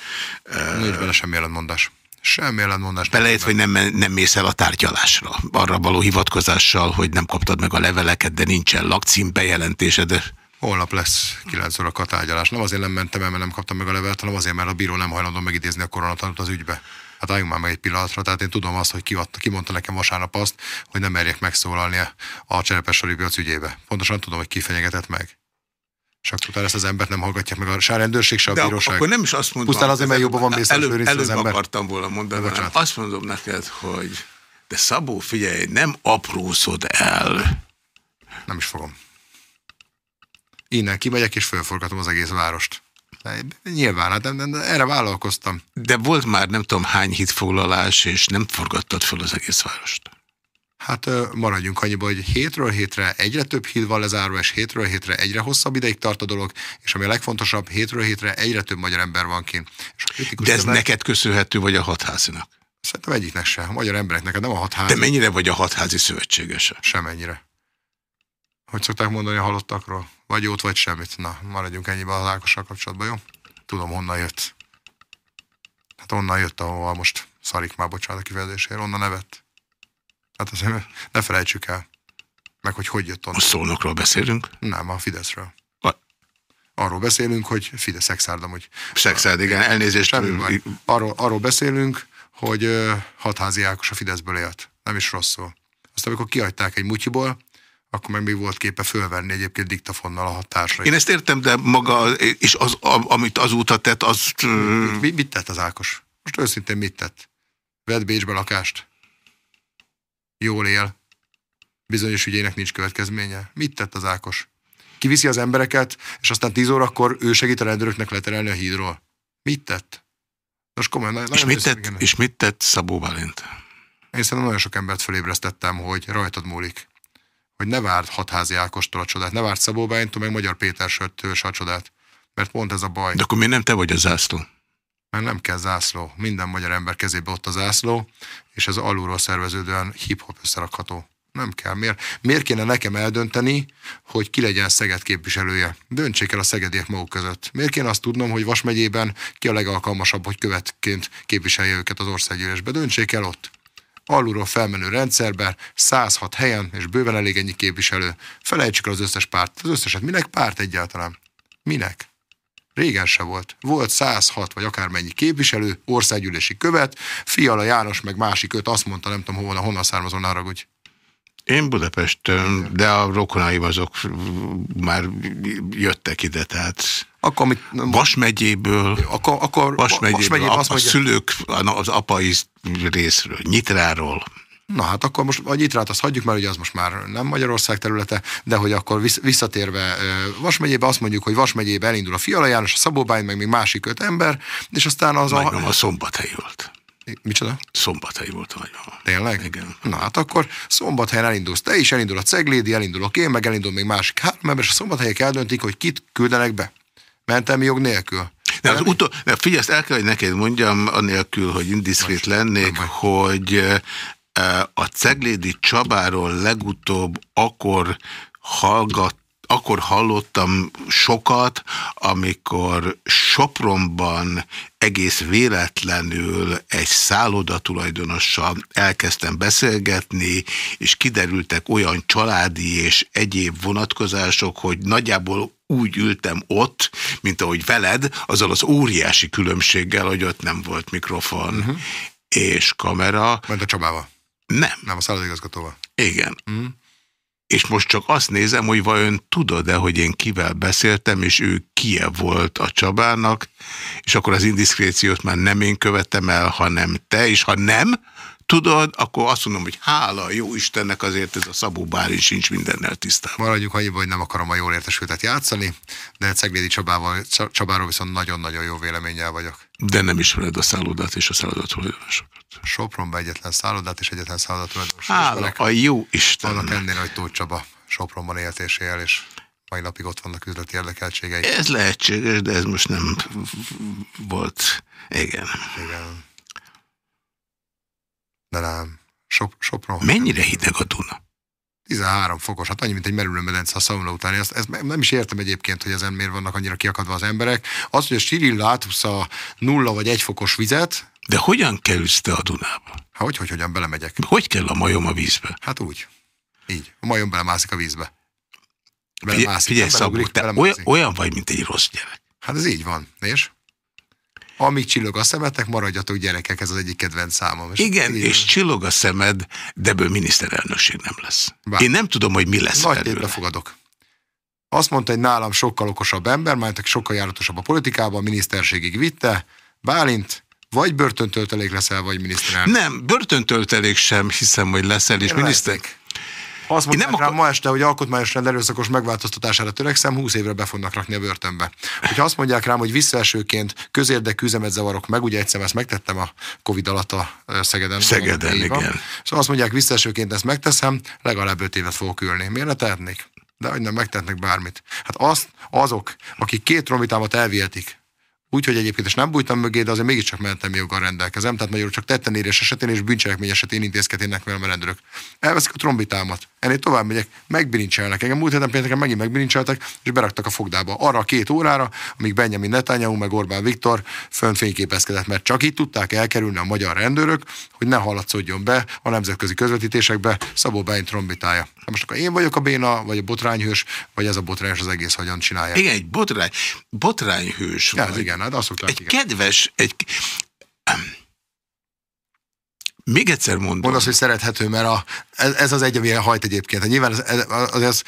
Nincs bele semmi ellentmondás. Semmi ellentmondás. Belejött, hogy nem, nem mész el a tárgyalásra. Arra való hivatkozással, hogy nem kaptad meg a leveleket, de nincsen lakcím bejelentése, de... Holnap lesz 9 óra a tárgyalás. Nem azért nem mentem el, mert nem kaptam meg a levelet, hanem azért, mert a bíró nem hajlandó megidézni a koronatanút az ügybe. Hát álljunk már meg egy pillanatra, tehát én tudom azt, hogy kivatta, kimondta nekem vasárnap azt, hogy nem merjek megszólalni a cserepes ügyébe. Pontosan tudom, hogy ki fenyegetett meg. És akkor utána ezt az embert nem hallgatják meg a se a rendőrség, se a De bíróság. akkor nem is azt mondom. Pusztán azért, mert jobban van mész előbb, előbb az ember. akartam volna mondani, hanem azt mondom neked, hogy de Szabó, figyelj, nem aprózod el. Nem is fogom. Innen kimegyek, és fölforgatom az egész várost. De nyilván, hát erre vállalkoztam. De volt már nem tudom hány hitfoglalás, és nem forgattad fel az egész várost. Hát maradjunk annyiba, hogy hétről hétre egyre több híd van lezárva, és hétről hétre egyre hosszabb ideig tart a dolog, és ami a legfontosabb, hétről hétre egyre több magyar ember van kint. De ez többet... neked köszönhető, vagy a hatházinak? Szerintem egyiknek se. A magyar embereknek, nem a hatházi. De mennyire vagy a hatházi szövetségese? Semennyire. Hogy szokták mondani a halottakról? Vagy jót, vagy semmit. Na, maradjunk ennyiben az Ákossal kapcsolatban, jó? Tudom, honnan jött. Hát onnan jött, ahol most szarik már, bocsánat a kifejezésért, onnan nevett. Hát azért ne felejtsük el. Meg hogy hogy jött onnan. A szónokról beszélünk? Nem, a Fideszről. Arról beszélünk, hogy Fidesz szexárdam, hogy... Szexárd, igen, elnézést. Arról, arról beszélünk, hogy uh, hatházi Ákos a Fideszből élt. Nem is rosszul. Azt amikor kihagyták egy mutyiból, akkor meg még volt képe fölvenni egyébként diktafonnal a társait. Én ezt értem, de maga, és az, amit azóta tett, az... Mit, mit, mit tett az Ákos? Most őszintén mit tett? Vett Bécsbe lakást? Jól él? Bizonyos ügyének nincs következménye? Mit tett az Ákos? Kiviszi az embereket, és aztán tíz órakor ő segít a rendőröknek leterelni a hídról. Mit tett? Most komolyan, és, mit tett, és mit tett Szabó Bálint? Én szerintem nagyon sok embert fölébresztettem, hogy rajtad múlik hogy ne várd hatházi Ákostól a csodát, ne várd Szabó Bájntól, meg Magyar Péter Söttől a csodát. Mert pont ez a baj. De akkor mi nem te vagy a zászló? Mert nem kell zászló. Minden magyar ember kezébe ott a zászló, és ez alulról szerveződően hip-hop összerakható. Nem kell. Miért, miért kéne nekem eldönteni, hogy ki legyen Szeged képviselője? Döntsék el a szegediek maguk között. Miért kéne azt tudnom, hogy Vas megyében ki a legalkalmasabb, hogy követként képviselje őket az országgyűlésbe? Döntsék el ott alulról felmenő rendszerben, 106 helyen, és bőven elég ennyi képviselő. Felejtsük el az összes párt. Az összeset. Minek párt egyáltalán? Minek? Régen se volt. Volt 106 vagy akármennyi képviselő, országgyűlési követ, Fiala János meg másik öt azt mondta, nem tudom hol, honnan származol, arra, hogy én Budapest, de a rokonaim azok már jöttek ide, tehát akkor, amit, Vas megyéből, akkor, akkor Vas megyéből, Vas megyéből a, a szülők az apai részről, Nyitráról. Na hát akkor most a Nyitrát azt hagyjuk, mert ugye az most már nem Magyarország területe, de hogy akkor visszatérve Vas megyébe azt mondjuk, hogy Vas megyébe elindul a Fiala János, a Szabó Bány, meg még másik öt ember, és aztán az Majdnem a, a szombathely volt. Micsoda? Szombathelyi volt a nagymama. Tényleg? Igen. Na hát akkor szombathelyen elindulsz. Te is elindul a Ceglédi, elindulok én, meg elindul még másik három ember, és a szombathelyek eldöntik, hogy kit küldenek be. Mentelmi jog nélkül. Ne, az utol, ne, figyelj, ezt el kell, hogy neked mondjam, anélkül, hogy indiszkrét lennék, hogy a Ceglédi Csabáról legutóbb akkor hallgat, akkor hallottam sokat, amikor Sopronban egész véletlenül egy szállodatulajdonossal elkezdtem beszélgetni, és kiderültek olyan családi és egyéb vonatkozások, hogy nagyjából úgy ültem ott, mint ahogy veled, azzal az óriási különbséggel, hogy ott nem volt mikrofon uh -huh. és kamera. Ment a Csabával? Nem. Nem, a szállodaigazgatóval. Igen. -huh és most csak azt nézem, hogy vajon tudod-e, hogy én kivel beszéltem, és ő kie volt a Csabának, és akkor az indiszkréciót már nem én követtem el, hanem te, és ha nem, tudod, akkor azt mondom, hogy hála jó Istennek azért ez a Szabó Bárin sincs mindennel tisztában. Maradjuk annyiba, hogy nem akarom a jól értesültet játszani, de Ceglédi Csabával, Csabáról viszont nagyon-nagyon jó véleménnyel vagyok. De nem ismered a szállodát és a szállodat tulajdonosokat. Sopronba egyetlen szállodát és egyetlen szállodat tulajdonosokat. Hála a jó Isten. Annak ennél, hogy Tóth Csaba Sopronban élt és él, és mai napig ott vannak üzleti érdekeltségei. Ez lehetséges, de ez most nem volt. Igen. Igen. De nem. Sop, Sopron. Mennyire hideg a Duna? 13 fokos, hát annyi, mint egy merülőmedence a szauna után. Ezt, ezt nem is értem egyébként, hogy ezen miért vannak annyira kiakadva az emberek. Az, hogy a Sirilla átúsz a nulla vagy egy fokos vizet. De hogyan kerülsz te a Dunába? Hát hogy, hogy hogyan belemegyek? Hogy kell a majom a vízbe? Hát úgy. Így. A majom belemászik a vízbe. Belemászik. Figyelj, Szabó, te olyan, olyan vagy, mint egy rossz gyerek. Hát ez így van, és? Amíg csillog a szemetek, maradjatok gyerekek, ez az egyik kedvenc számom. És Igen, így... és csillog a szemed, de ebből miniszterelnökség nem lesz. Bár. Én nem tudom, hogy mi lesz Nagy tétre fogadok. Azt mondta, hogy nálam sokkal okosabb ember, majd aki sokkal járatosabb a politikában, a miniszterségig vitte. Bálint, vagy börtöntöltelék leszel, vagy miniszterelnök. Nem, börtöntöltelék sem hiszem, hogy leszel, és miniszter... Azt mondják nem akar... ma este, hogy alkotmányos rend erőszakos megváltoztatására törekszem, 20 évre be fognak rakni a börtönbe. Hogyha azt mondják rám, hogy visszaesőként közérdekű üzemet zavarok meg, ugye egyszer ezt megtettem a Covid alatt a Szegeden. Szegeden, igen. Szóval azt mondják, visszaesőként ezt megteszem, legalább 5 évet fogok ülni. Miért ne tehetnék? De hogy nem megtehetnek bármit. Hát azt, azok, akik két romitámat elvihetik, Úgyhogy egyébként és nem bújtam mögé, de azért mégiscsak mentem joggal rendelkezem. Tehát magyarul csak tettenérés esetén és bűncselekmény esetén intézkednének velem a rendőrök. Elveszik a trombitámat. Ennél tovább megyek, megbirincselnek. Engem múlt héten pénteken megint megbirincseltek, és beraktak a fogdába. Arra a két órára, amíg Benjamin Netanyahu meg Orbán Viktor fönn fényképezkedett, mert csak itt tudták elkerülni a magyar rendőrök, hogy ne hallatszódjon be a nemzetközi közvetítésekbe Szabó Bein trombitája. Most akkor én vagyok a béna, vagy a botrányhős, vagy ez a botrányos az egész hogyan csinálja. Igen, egy botrány, botrányhős. Ja, vagy. igen, hát azt szokták, Egy igen. kedves, egy... Még egyszer mondom. Mondd azt, hogy szerethető, mert a, ez, ez az egy, ami hajt egyébként. Hát nyilván ez, ez, az, ez,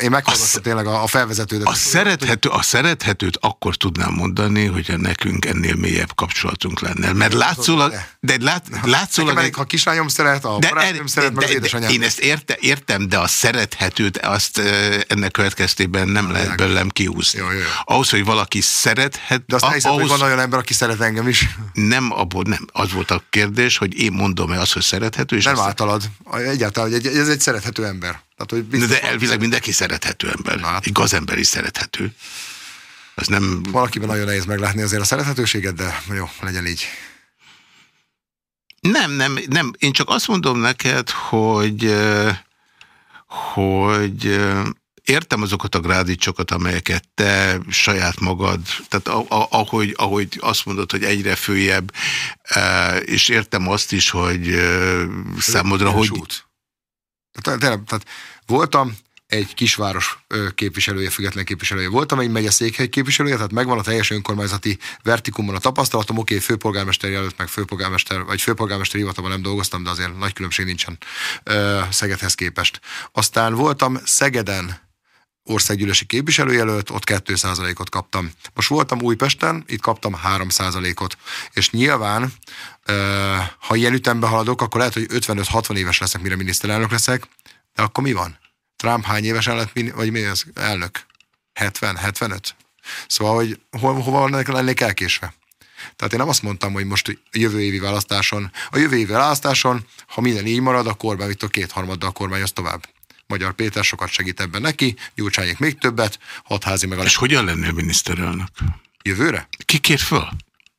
én meghallgattam tényleg a, a felvezetőt. A, szerethető, a szerethetőt akkor tudnám mondani, hogyha nekünk ennél mélyebb kapcsolatunk lenne. Mert látszólag... De lát, látszólag Nekem ha kislányom szeret, a de, barátom szeret, de, meg az Én ezt érte, értem, de a szerethetőt azt ennek következtében nem lehet belőlem kihúzni. Jó, jó. Ahhoz, hogy valaki szerethet... De azt a, hiszem, ahhoz, hogy van olyan ember, aki szeret engem is. Nem, abból nem. Az volt a kérdés, hogy én mondom-e azt, hogy szerethető. És nem általad egyáltalán, hogy ez egy szerethető ember. Tehát, hogy biztos, de elvileg mindenki szerethető ember. Na, hát. Egy gazember is szerethető. Az nem... Valakiben nagyon nehéz meglátni azért a szerethetőséget, de jó, legyen így. Nem, nem, nem. Én csak azt mondom neked, hogy hogy értem azokat a grádicsokat, amelyeket te saját magad, tehát ahogy, ahogy azt mondod, hogy egyre följebb, és értem azt is, hogy számodra, hogy... Tehát, voltam egy kisváros képviselője, független képviselője. Voltam egy megyeszékhely képviselője, tehát megvan a teljes önkormányzati vertikumon a tapasztalatom, oké, főpolgármester jelölt, meg főpolgármester, vagy főpolgármester hivatalban nem dolgoztam, de azért nagy különbség nincsen Szegedhez képest. Aztán voltam Szegeden országgyűlési képviselőjelölt, ott 2%-ot kaptam. Most voltam Újpesten, itt kaptam 3%-ot. És nyilván, ha ilyen ütembe haladok, akkor lehet, hogy 55-60 éves leszek, mire miniszterelnök leszek, de akkor mi van? Trump hány évesen lett, vagy mi az elnök? 70, 75? Szóval, hogy ho, hova lennék elkésve? Tehát én nem azt mondtam, hogy most a jövő évi választáson, a jövő évi választáson, ha minden így marad, akkor Orbán Viktor kétharmaddal kormányoz tovább. Magyar Péter sokat segít ebben neki, Gyurcsányék még többet, hatházi meg a... És hogyan lennél miniszterelnök? Jövőre? Ki kér föl?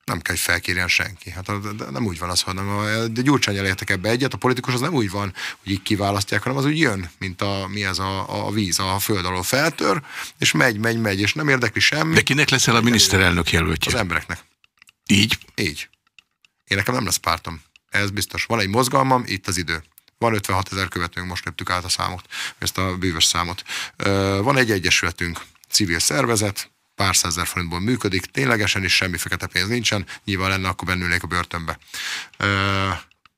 nem kell, hogy felkérjen senki. Hát nem úgy van az, hanem a, de Gyurcsányjal értek ebbe egyet, a politikus az nem úgy van, hogy így kiválasztják, hanem az úgy jön, mint a, mi ez a, a víz, a föld alól feltör, és megy, megy, megy, és nem érdekli semmi. De kinek leszel a miniszterelnök jelöltje? Az embereknek. Így? Így. Én nekem nem lesz pártom. Ez biztos. Van egy mozgalmam, itt az idő. Van 56 ezer követőnk, most léptük át a számot, ezt a bűvös számot. Van egy egyesületünk, civil szervezet, pár százezer forintból működik, ténylegesen is semmi fekete pénz nincsen, nyilván lenne, akkor bennülnék a börtönbe.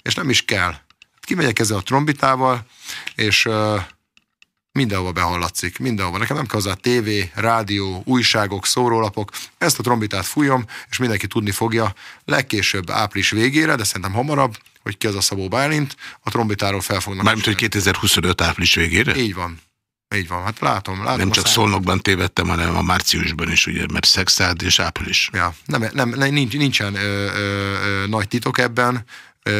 És nem is kell. Kimegyek ezzel a trombitával, és mindenhova behallatszik, mindenhova. Nekem nem kell hozzá tévé, rádió, újságok, szórólapok. Ezt a trombitát fújom, és mindenki tudni fogja legkésőbb április végére, de szerintem hamarabb, hogy ki az a Szabó Bálint, a trombitáról fel fognak. Mármint, hogy 2025 április végére? Így van. Így van, hát látom. látom nem csak Szolnokban tévedtem, hanem a márciusban is, ugye, mert szexád és április. Ja, nem, nem, nincs, nincsen ö, ö, ö, nagy titok ebben.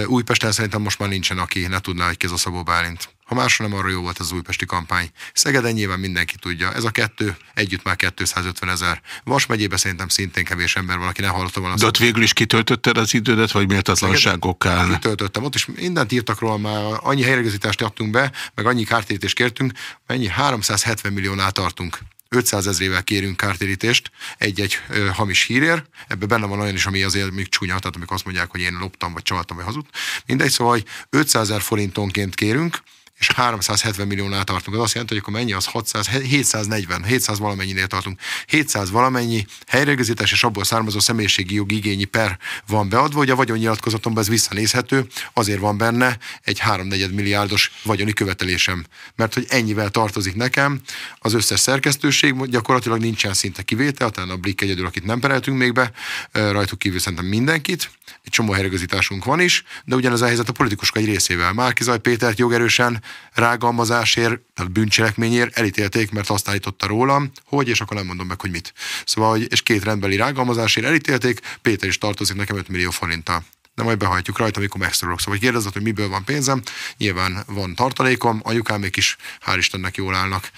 Újpesten szerintem most már nincsen, aki ne tudná, hogy kéz a Szabó Bálint. Ha másra nem arra jó volt az újpesti kampány. Szegeden nyilván mindenki tudja. Ez a kettő, együtt már 250 ezer. Vas megyében szerintem szintén kevés ember van, aki ne hallotta volna. De ott végül is kitöltötted az idődet, vagy méltatlanságokkal? Kitöltöttem ott, és mindent írtak róla, már annyi helyregezítást adtunk be, meg annyi kártérítést kértünk, mennyi 370 milliónál tartunk. 500 ezrével kérünk kártérítést egy-egy hamis hírér, ebben benne van olyan is, ami azért még csúnya, tehát amikor azt mondják, hogy én loptam, vagy csaltam, vagy hazudt. Mindegy, szóval 500 ezer forintonként kérünk, és 370 milliónál tartunk. Az azt jelenti, hogy akkor mennyi az 600, 740, 700 valamennyinél tartunk. 700 valamennyi helyreigazítás és abból származó személyiségi jogi igényi per van beadva, hogy a vagyonnyilatkozatomban ez visszanézhető, azért van benne egy 3 milliárdos vagyoni követelésem. Mert hogy ennyivel tartozik nekem, az összes szerkesztőség gyakorlatilag nincsen szinte kivétel, talán a Blik egyedül, akit nem pereltünk még be, rajtuk kívül szerintem mindenkit, egy csomó helyreigazításunk van is, de ugyanez a helyzet a politikusok egy részével. Márkizaj Pétert jogerősen rágalmazásért, tehát bűncselekményért elítélték, mert azt állította rólam, hogy, és akkor nem mondom meg, hogy mit. Szóval, hogy, és két rendbeli rágalmazásért elítélték, Péter is tartozik nekem 5 millió forinttal de majd behajtjuk rajta, amikor megszorulok. Szóval kérdezett, hogy miből van pénzem, nyilván van tartalékom, anyukám még is, hál' Istennek jól állnak,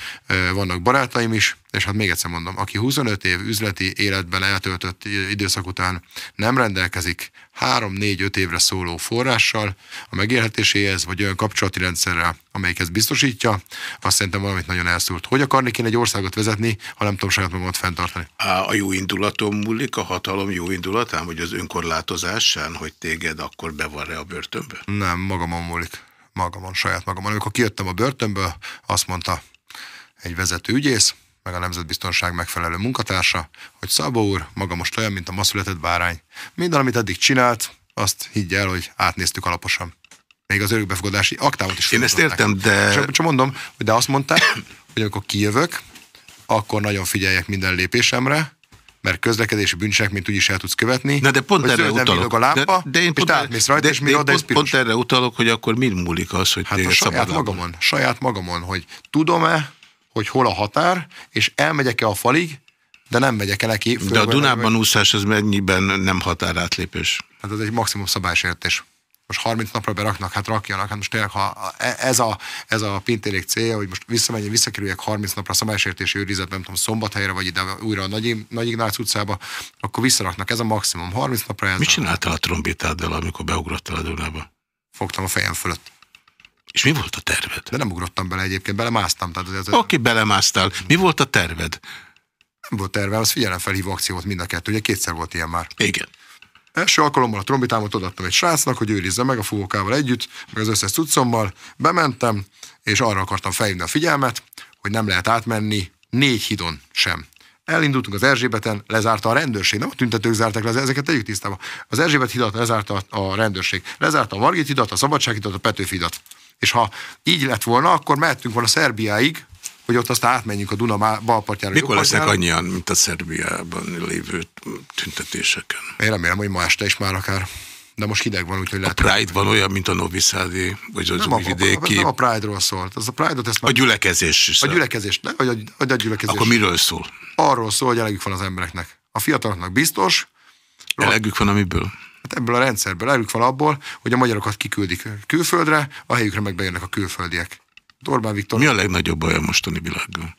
vannak barátaim is, és hát még egyszer mondom, aki 25 év üzleti életben eltöltött időszak után nem rendelkezik 3-4-5 évre szóló forrással a megélhetéséhez, vagy olyan kapcsolati rendszerrel, amelyik ezt biztosítja, azt szerintem valamit nagyon elszúrt. Hogy akarnék én egy országot vezetni, ha nem tudom saját magamat fenntartani? A jó indulatom múlik, a hatalom jó indulatán, vagy az önkorlátozásán, hogy téged akkor bevarra a börtönbe? Nem, magamon múlik. Magamon, saját magamon. Amikor kijöttem a börtönből, azt mondta egy vezető ügyész, meg a nemzetbiztonság megfelelő munkatársa, hogy Szabó úr maga most olyan, mint a ma született bárány. Minden, amit eddig csinált, azt higgy el, hogy átnéztük alaposan. Még az örökbefogadási aktávot is. Én ezt értem, de... Csak, csak mondom, hogy de azt mondták, hogy amikor kijövök, akkor nagyon figyeljek minden lépésemre, mert közlekedési mint úgyis el tudsz követni. Na de pont erre utalok. A lámpa, de, de én pont, és rajta, de, és de pont, pont erre utalok, hogy akkor mi múlik az, hogy hát a saját magamon, saját magamon, hogy tudom-e, hogy hol a határ, és elmegyek-e a falig, de nem megyek el neki. De a Dunában úszás az mennyiben nem határátlépés? Hát ez egy maximum szabálysértés. Most 30 napra beraknak, hát rakjanak. Hát most tényleg, ha ez a, ez a pintérék célja, hogy most visszamenjek, visszakerüljek 30 napra szabálysértési őrizetben, nem tudom, szombathelyre, vagy ide újra a Nagy, Nagy Ignác utcába, akkor visszaraknak. Ez a maximum. 30 napra ez. Mit csináltál a trombitáddal, amikor beugrottál a Dunába? Fogtam a fejem fölött. És mi volt a terved? De nem ugrottam bele egyébként, belemásztam. Oké, okay, belemásztál. Mi volt a terved? Nem volt terve, az figyelemfelhívó akció volt mind a kettő. Ugye kétszer volt ilyen már. Igen. Első alkalommal a trombitámot odaadtam egy srácnak, hogy őrizze meg a fúvókával együtt, meg az összes cuccommal. Bementem, és arra akartam felhívni a figyelmet, hogy nem lehet átmenni négy hidon sem. Elindultunk az Erzsébeten, lezárta a rendőrség, nem a tüntetők zárták le, ezeket tegyük tisztába. Az Erzsébet hidat lezárta a rendőrség, lezárta a Margit hidat, a Szabadság hidat, a Petőfi hidat. És ha így lett volna, akkor mehetünk volna Szerbiáig, hogy ott aztán átmenjünk a Duna balpartjára. Mikor lesznek annyian, mint a Szerbiában lévő tüntetéseken? Én remélem, hogy ma este is már akár. De most hideg van, úgyhogy lehet. A Pride van olyan, mint a Novi Szádi, vagy az nem vidéki. Nem a Pride-ról szólt. Az a Pride-ot ezt a gyülekezés. A gyülekezés, ne, vagy a, vagy a gyülekezés. Akkor miről szól? Arról szól, hogy elegük van az embereknek. A fiataloknak biztos, Elegük van amiből? Hát ebből a rendszerből elegük van abból, hogy a magyarokat kiküldik külföldre, a helyükre meg bejönnek a külföldiek. Orbán Viktor... Mi a legnagyobb baj a mostani világgal?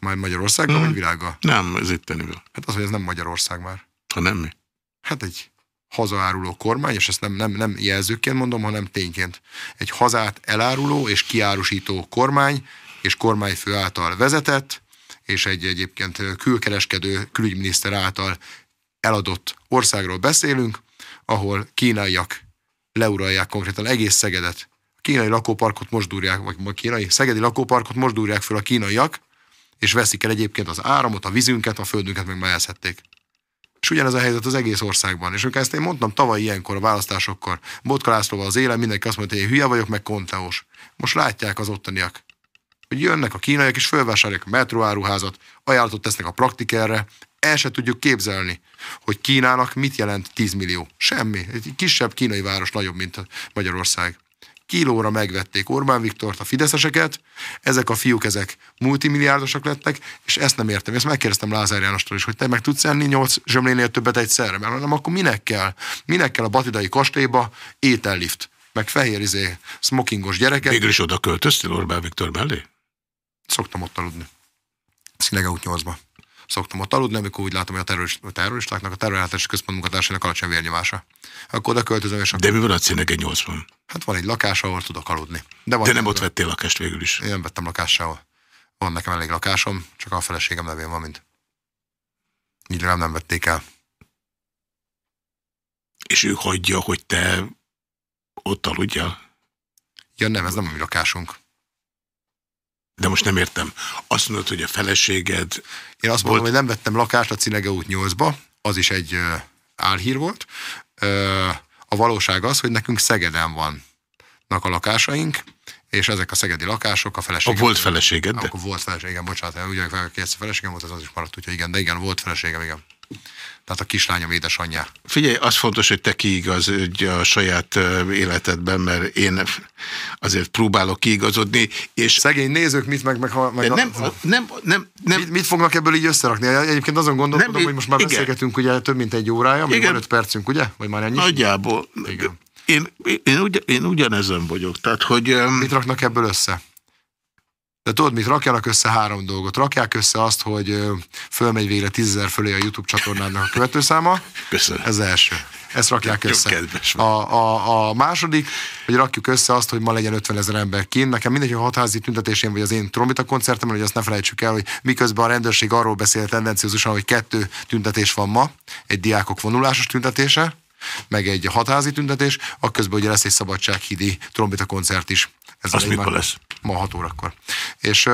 Majd Magyarországgal, hmm. vagy világgal? Nem, ez ittenivel. Hát az, hogy ez nem Magyarország már. Ha nem mi? Hát egy hazaáruló kormány, és ezt nem, nem, nem jelzőként mondom, hanem tényként. Egy hazát eláruló és kiárusító kormány, és kormányfő által vezetett, és egy egyébként külkereskedő külügyminiszter által eladott országról beszélünk, ahol kínaiak leuralják konkrétan egész Szegedet. A kínai lakóparkot most dúrják, vagy a kínai szegedi lakóparkot most dúrják föl a kínaiak, és veszik el egyébként az áramot, a vízünket, a földünket meg bejelzhették. És ugyanez a helyzet az egész országban. És amikor ezt én mondtam tavaly ilyenkor a választásokkor, Botka Lászlóval az élen, mindenki azt mondta, hogy én hülye vagyok, meg konteós. Most látják az ottaniak, hogy jönnek a kínaiak és fölvásárolják a metróáruházat, ajánlatot tesznek a praktikerre, el se tudjuk képzelni, hogy Kínának mit jelent 10 millió. Semmi. Egy kisebb kínai város nagyobb, mint Magyarország kilóra megvették Orbán Viktort, a fideszeseket, ezek a fiúk, ezek multimilliárdosak lettek, és ezt nem értem. Ezt megkérdeztem Lázár Jánostól is, hogy te meg tudsz enni nyolc zsömlénél többet egyszerre, mert nem, akkor minek kell? Minek kell a Batidai kastélyba étellift, meg fehér izé, smokingos gyerekek. Végül is oda költöztél Orbán Viktor mellé? Szoktam ott aludni. Színege út 8 szoktam ott aludni, amikor úgy látom, hogy a, terrorist, a terroristáknak, a terrorhátási központ munkatársának alacsony vérnyomása. Akkor oda költözöm, és akkor... De mi van a Cinege 80? Hát van egy lakás, ahol tudok aludni. De, van De nem ott vettél lakást végül is? Én vettem lakást Van nekem elég lakásom, csak a feleségem nevén van, mint. Így nem, nem vették el. És ő hagyja, hogy te ott aludjál? Ja nem, ez nem a mi lakásunk. De most nem értem. Azt mondod, hogy a feleséged... Én azt volt... mondom, hogy nem vettem lakást a Cinege út 8-ba, az is egy uh, álhír volt. Uh, a valóság az, hogy nekünk Szegeden vannak a lakásaink, és ezek a szegedi lakások a feleségem. A volt feleséged? Akkor volt feleségem, bocsánat, ugye a feleségem volt, az az is maradt, úgyhogy igen, de igen, volt feleségem, igen. Tehát a kislányom édesanyja. Figyelj, az fontos, hogy te kiigazodj a saját életedben, mert én azért próbálok kiigazodni, és... Szegény nézők mit meg... meg, meg nem, nem, nem, nem, mit, mit, fognak ebből így összerakni? Egyébként azon gondolkodom, nem, hogy most már igen. beszélgetünk ugye több mint egy órája, még van öt percünk, ugye? Vagy már ennyi? Nagyjából. Igen. Én, én, ugyan, én ugyanezen vagyok. Tehát, hogy... Mit raknak ebből össze? De tudod mit, rakjanak össze három dolgot. Rakják össze azt, hogy fölmegy végre tízezer fölé a YouTube csatornának a követőszáma. Köszönöm. Ez első. Ezt rakják össze. A, a, a második, hogy rakjuk össze azt, hogy ma legyen 50 ezer ember kint. Nekem mindegy, hogy a hatházi tüntetésén vagy az én trombita koncertem, hogy azt ne felejtsük el, hogy miközben a rendőrség arról beszél tendenciózusan, hogy kettő tüntetés van ma, egy diákok vonulásos tüntetése, meg egy hatházi tüntetés, akközben ugye lesz egy szabadsághídi trombita koncert is. Ez az mikor lesz? Ma 6 órakor. És,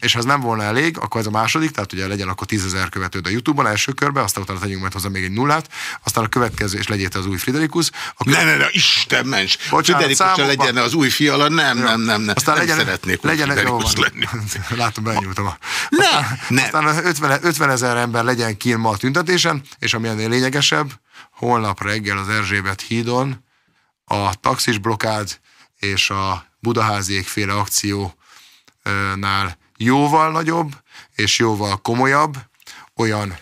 és ha ez nem volna elég, akkor ez a második, tehát ugye legyen akkor 10 ezer követőd a Youtube-on első körbe, aztán utána tegyünk majd hozzá még egy nullát, aztán a következő, és legyél az új Friderikus. Akkor... Ne, ne, ne, Isten ments! Friderikus legyen az új fiala, nem, nem, nem, nem. Aztán nem legyen, szeretnék legyen, Friderikus lenni. Látom, benyújtom. A... Aztán, ne, aztán 50, 50 ezer ember legyen kín ma a tüntetésen, és ami ennél lényegesebb, holnap reggel az Erzsébet hídon a taxis blokád és a budaháziék féle akciónál jóval nagyobb és jóval komolyabb olyan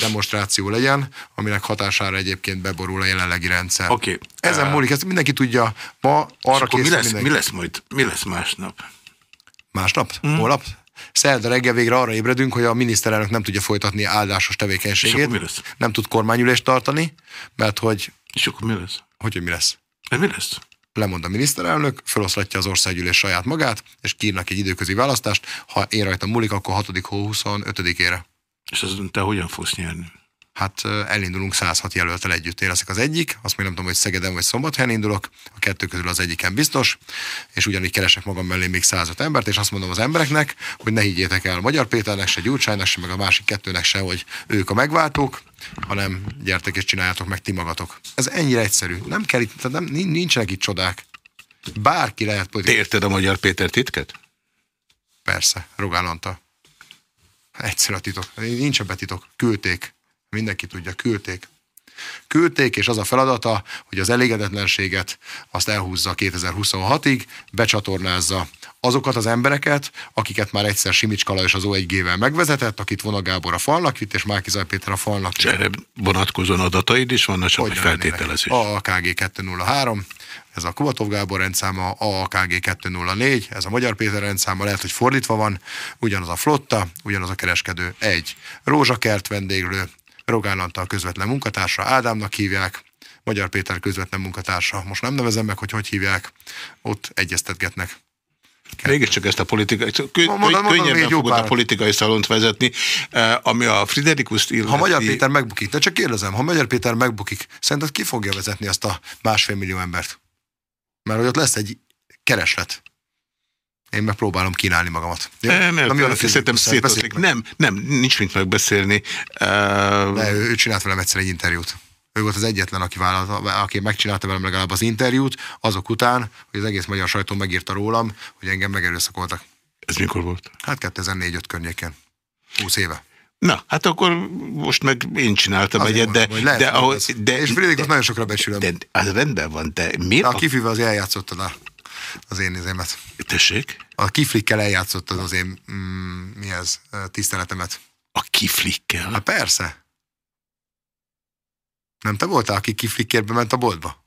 demonstráció legyen, aminek hatására egyébként beborul a jelenlegi rendszer. Okay. Ezen múlik, ezt mindenki tudja. Ma arra készül mi lesz, mindenki. mi lesz majd, mi lesz másnap? Másnap? Mm. Holnap? Szerda reggel végre arra ébredünk, hogy a miniszterelnök nem tudja folytatni áldásos tevékenységét. Nem tud kormányülést tartani, mert hogy... És akkor mi lesz? Hogy, hogy mi lesz? Ez mi lesz? Lemond a miniszterelnök, feloszlatja az országgyűlés saját magát, és kírnak egy időközi választást. Ha én rajta múlik, akkor 6. hó 25-ére. És az te hogyan fogsz nyerni? Hát elindulunk 106 jelöltel együtt. Én leszek az egyik, azt még nem tudom, hogy Szegeden vagy Szombathelyen indulok, a kettő közül az egyiken biztos, és ugyanígy keresek magam mellé még 105 embert, és azt mondom az embereknek, hogy ne higgyétek el Magyar Péternek, se Gyurcsánynak, se meg a másik kettőnek se, hogy ők a megváltók, hanem gyertek és csináljátok meg ti magatok. Ez ennyire egyszerű. Nem kell itt, nem, nincsenek itt csodák. Bárki lehet. Te érted a Magyar Péter titket? Persze, Rogán Antal. Egyszerű a titok. Nincs ebbe titok. Küldték. Mindenki tudja, küldték. Küldték, és az a feladata, hogy az elégedetlenséget azt elhúzza 2026-ig, becsatornázza azokat az embereket, akiket már egyszer Simics Kala és az O1G-vel megvezetett, akit Vona Gábor a falnak vitt, és Márki Péter a falnak És erre vonatkozóan adataid is vannak, csak egy feltételezés. AKG 203, ez a Kubatov Gábor rendszáma, AKG 204, ez a Magyar Péter rendszáma, lehet, hogy fordítva van, ugyanaz a flotta, ugyanaz a kereskedő, egy Rózsakert vendéglő, Rogán Antal közvetlen munkatársa, Ádámnak hívják, Magyar Péter közvetlen munkatársa, most nem nevezem meg, hogy hogy hívják, ott egyeztetgetnek. Mégis csak ezt a politikai, kö, mondom, mondom, könnyebben fogod a politikai szalont vezetni, eh, ami a Friderikuszt illeti. Ha Magyar Péter megbukik, de csak kérdezem, ha Magyar Péter megbukik, szerinted ki fogja vezetni azt a másfél millió embert? Mert hogy ott lesz egy kereslet. Én megpróbálom kínálni magamat. Jó? Nem, nem, szerintem szétoszlik. Nem, nem, nincs mit megbeszélni. Uh... De ő, ő csinált velem egyszer egy interjút. Ő volt az egyetlen, aki, vállalt, aki megcsinálta velem legalább az interjút, azok után, hogy az egész magyar sajtó megírta rólam, hogy engem megerőszakoltak. Ez mikor volt? Hát 2004-5 környéken. 20 éve. Na, hát akkor most meg én csináltam Azért egyet, de... Lehet, de, ahol, de és Fridrikot nagyon sokra becsülöm. De, az rendben van, de miért? A, a kifivel az eljátszottad a, az én nézémet. Tessék? A kiflikkel eljátszottad az én, mm, mi ez, tiszteletemet. A kiflikkel? Hát persze. Nem te voltál, aki kiflikkérbe ment a boltba?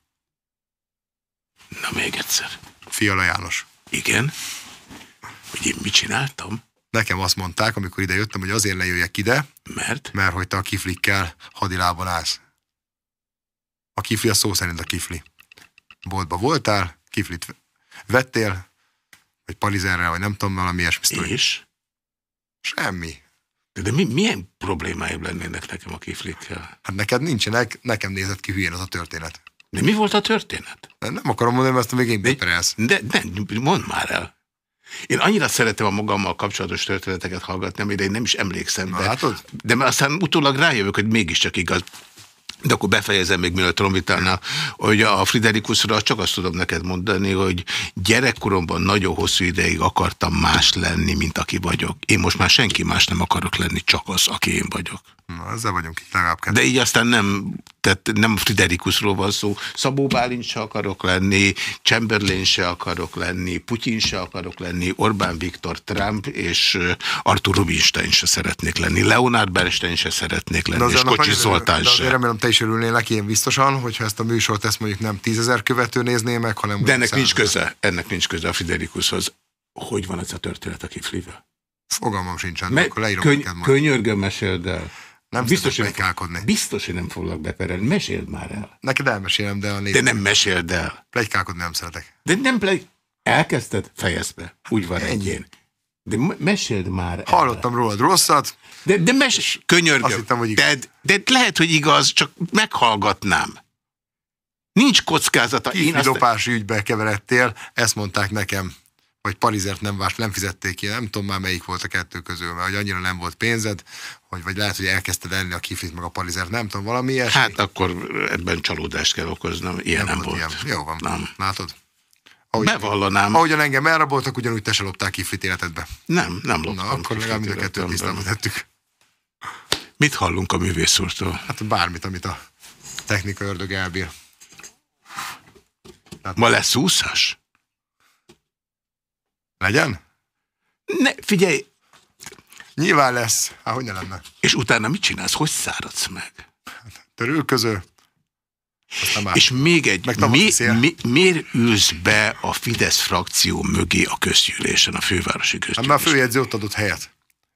Na még egyszer. Fiala János. Igen? Hogy én mit csináltam? Nekem azt mondták, amikor ide jöttem, hogy azért lejöjjek ide. Mert? Mert hogy te a kiflikkel hadilában állsz. A kifli a szó szerint a kifli. Boltba voltál, kiflit vettél, vagy palizerre, vagy nem tudom, valami ilyesmi. És? Semmi. De mi, milyen problémáim lennének nekem a kiflikkel? Hát neked nincsenek, nekem nézett ki hülyén az a történet. De mi volt a történet? De nem akarom mondani, mert ezt a végén beperelsz. De, de, mondd már el. Én annyira szeretem a magammal kapcsolatos történeteket hallgatni, amire én nem is emlékszem. De, látod? de aztán utólag rájövök, hogy mégiscsak igaz. De akkor befejezem még mielőtt trombitálna, hogy a Friderikusra csak azt tudom neked mondani, hogy gyerekkoromban nagyon hosszú ideig akartam más lenni, mint aki vagyok. Én most már senki más nem akarok lenni, csak az, aki én vagyok. Na, ezzel vagyunk itt legalább kettő. De így aztán nem, tehát nem Friderikusról van szó. Szabó Bálint se akarok lenni, Chamberlain se akarok lenni, Putyin se akarok lenni, Orbán Viktor, Trump és Arthur Rubinstein se szeretnék lenni, Leonard Bernstein se szeretnék lenni, és Kocsi Zoltán se. De remélem te is örülnél neki én biztosan, hogyha ezt a műsort ezt mondjuk nem tízezer követő nézné meg, hanem... De ennek nincs köze, ennek nincs köze a Friderikushoz. Hogy van ez a történet a kiflivel? Fogalmam sincsen, Me akkor leírom köny Könyörgöm, meséld el. Nem biztos, hogy plegykálkodni. Biztos, hogy nem foglak beperelni. Meséld már el. Neked elmesélem, de a néző. De nem meséld el. Plegykálkodni nem szeretek. De nem plegy... Elkezdted? Fejezd be. Úgy van ennyi. De meséld már. Hallottam rólad rosszat. De, de mes... Könyörgöm. Hittem, hogy de, de lehet, hogy igaz, csak meghallgatnám. Nincs kockázata. Én azt... ügybe keveredtél, ezt mondták nekem vagy Parizert nem, várt, nem fizették ki, nem tudom már melyik volt a kettő közül, mert hogy annyira nem volt pénzed, hogy vagy lehet, hogy elkezdted elni a kiflit meg a Parizert, nem tudom, valami ilyesmi. Hát akkor ebben csalódást kell okoznom, ilyen nem, nem volt. Ilyen. Jó van, nem. látod? Ahogy, Bevallanám. Ahogyan engem elraboltak, ugyanúgy te se loptál kiflit életedbe. Nem, nem loptam. Na, akkor legalább mind a kettőt tisztában tettük. Mit hallunk a művész úrtól? Hát bármit, amit a technika ördög elbír. Ma lesz úszás? Legyen? Ne, figyelj! Nyilván lesz. Hát, hogy ne lenne? És utána mit csinálsz? Hogy száradsz meg? Törülköző. És még egy, mi, mi, miért ülsz be a Fidesz frakció mögé a közgyűlésen, a fővárosi közgyűlésen? Hát már a főjegyző ott adott helyet.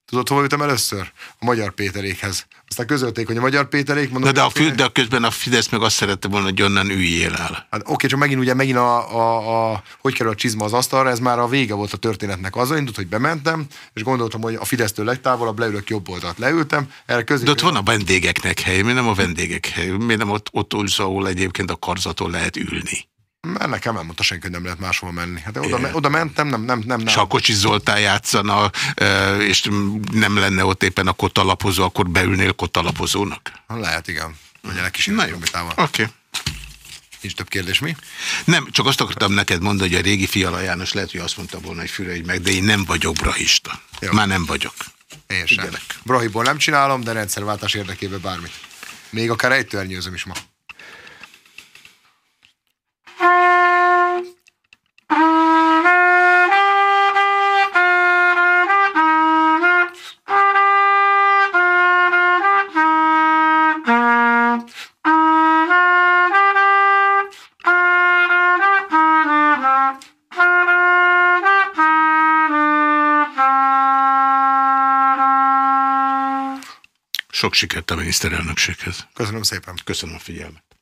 Tudod, hova ültem először? A Magyar Péterékhez. Aztán közölték, hogy a Magyar Péterék... Mondom, de, de, a fő, de közben a Fidesz meg azt szerette volna, hogy onnan üljél el. Hát oké, csak megint ugye megint a, a, a, hogy kerül a csizma az asztalra, ez már a vége volt a történetnek. Az indult, hogy bementem, és gondoltam, hogy a Fidesztől legtávolabb leülök jobb oldalt. Leültem, erre közé... De ott van a vendégeknek hely, mi nem a vendégek hely, mi nem ott, ott úgy, ahol egyébként a karzaton lehet ülni. Mert nekem nem mondta senki, hogy nem lehet máshol menni. Hát oda, me, oda mentem, nem, nem, nem. nem. És ha Kocsi Zoltán játszana, és nem lenne ott éppen a kotalapozó, akkor beülnél kotalapozónak? Lehet, igen. Legyenek is Na jó, oké. Okay. Nincs több kérdés, mi? Nem, csak azt akartam neked mondani, hogy a régi Fiala János lehet, hogy azt mondta volna, hogy fürelj meg, de én nem vagyok brahista. Jó. Már nem vagyok. Én sem. Brahiból nem csinálom, de rendszerváltás érdekében bármit. Még akár ejtőernyőzöm is ma. Sok sikert a miniszterelnökséghez. Köszönöm szépen. Köszönöm a figyelmet.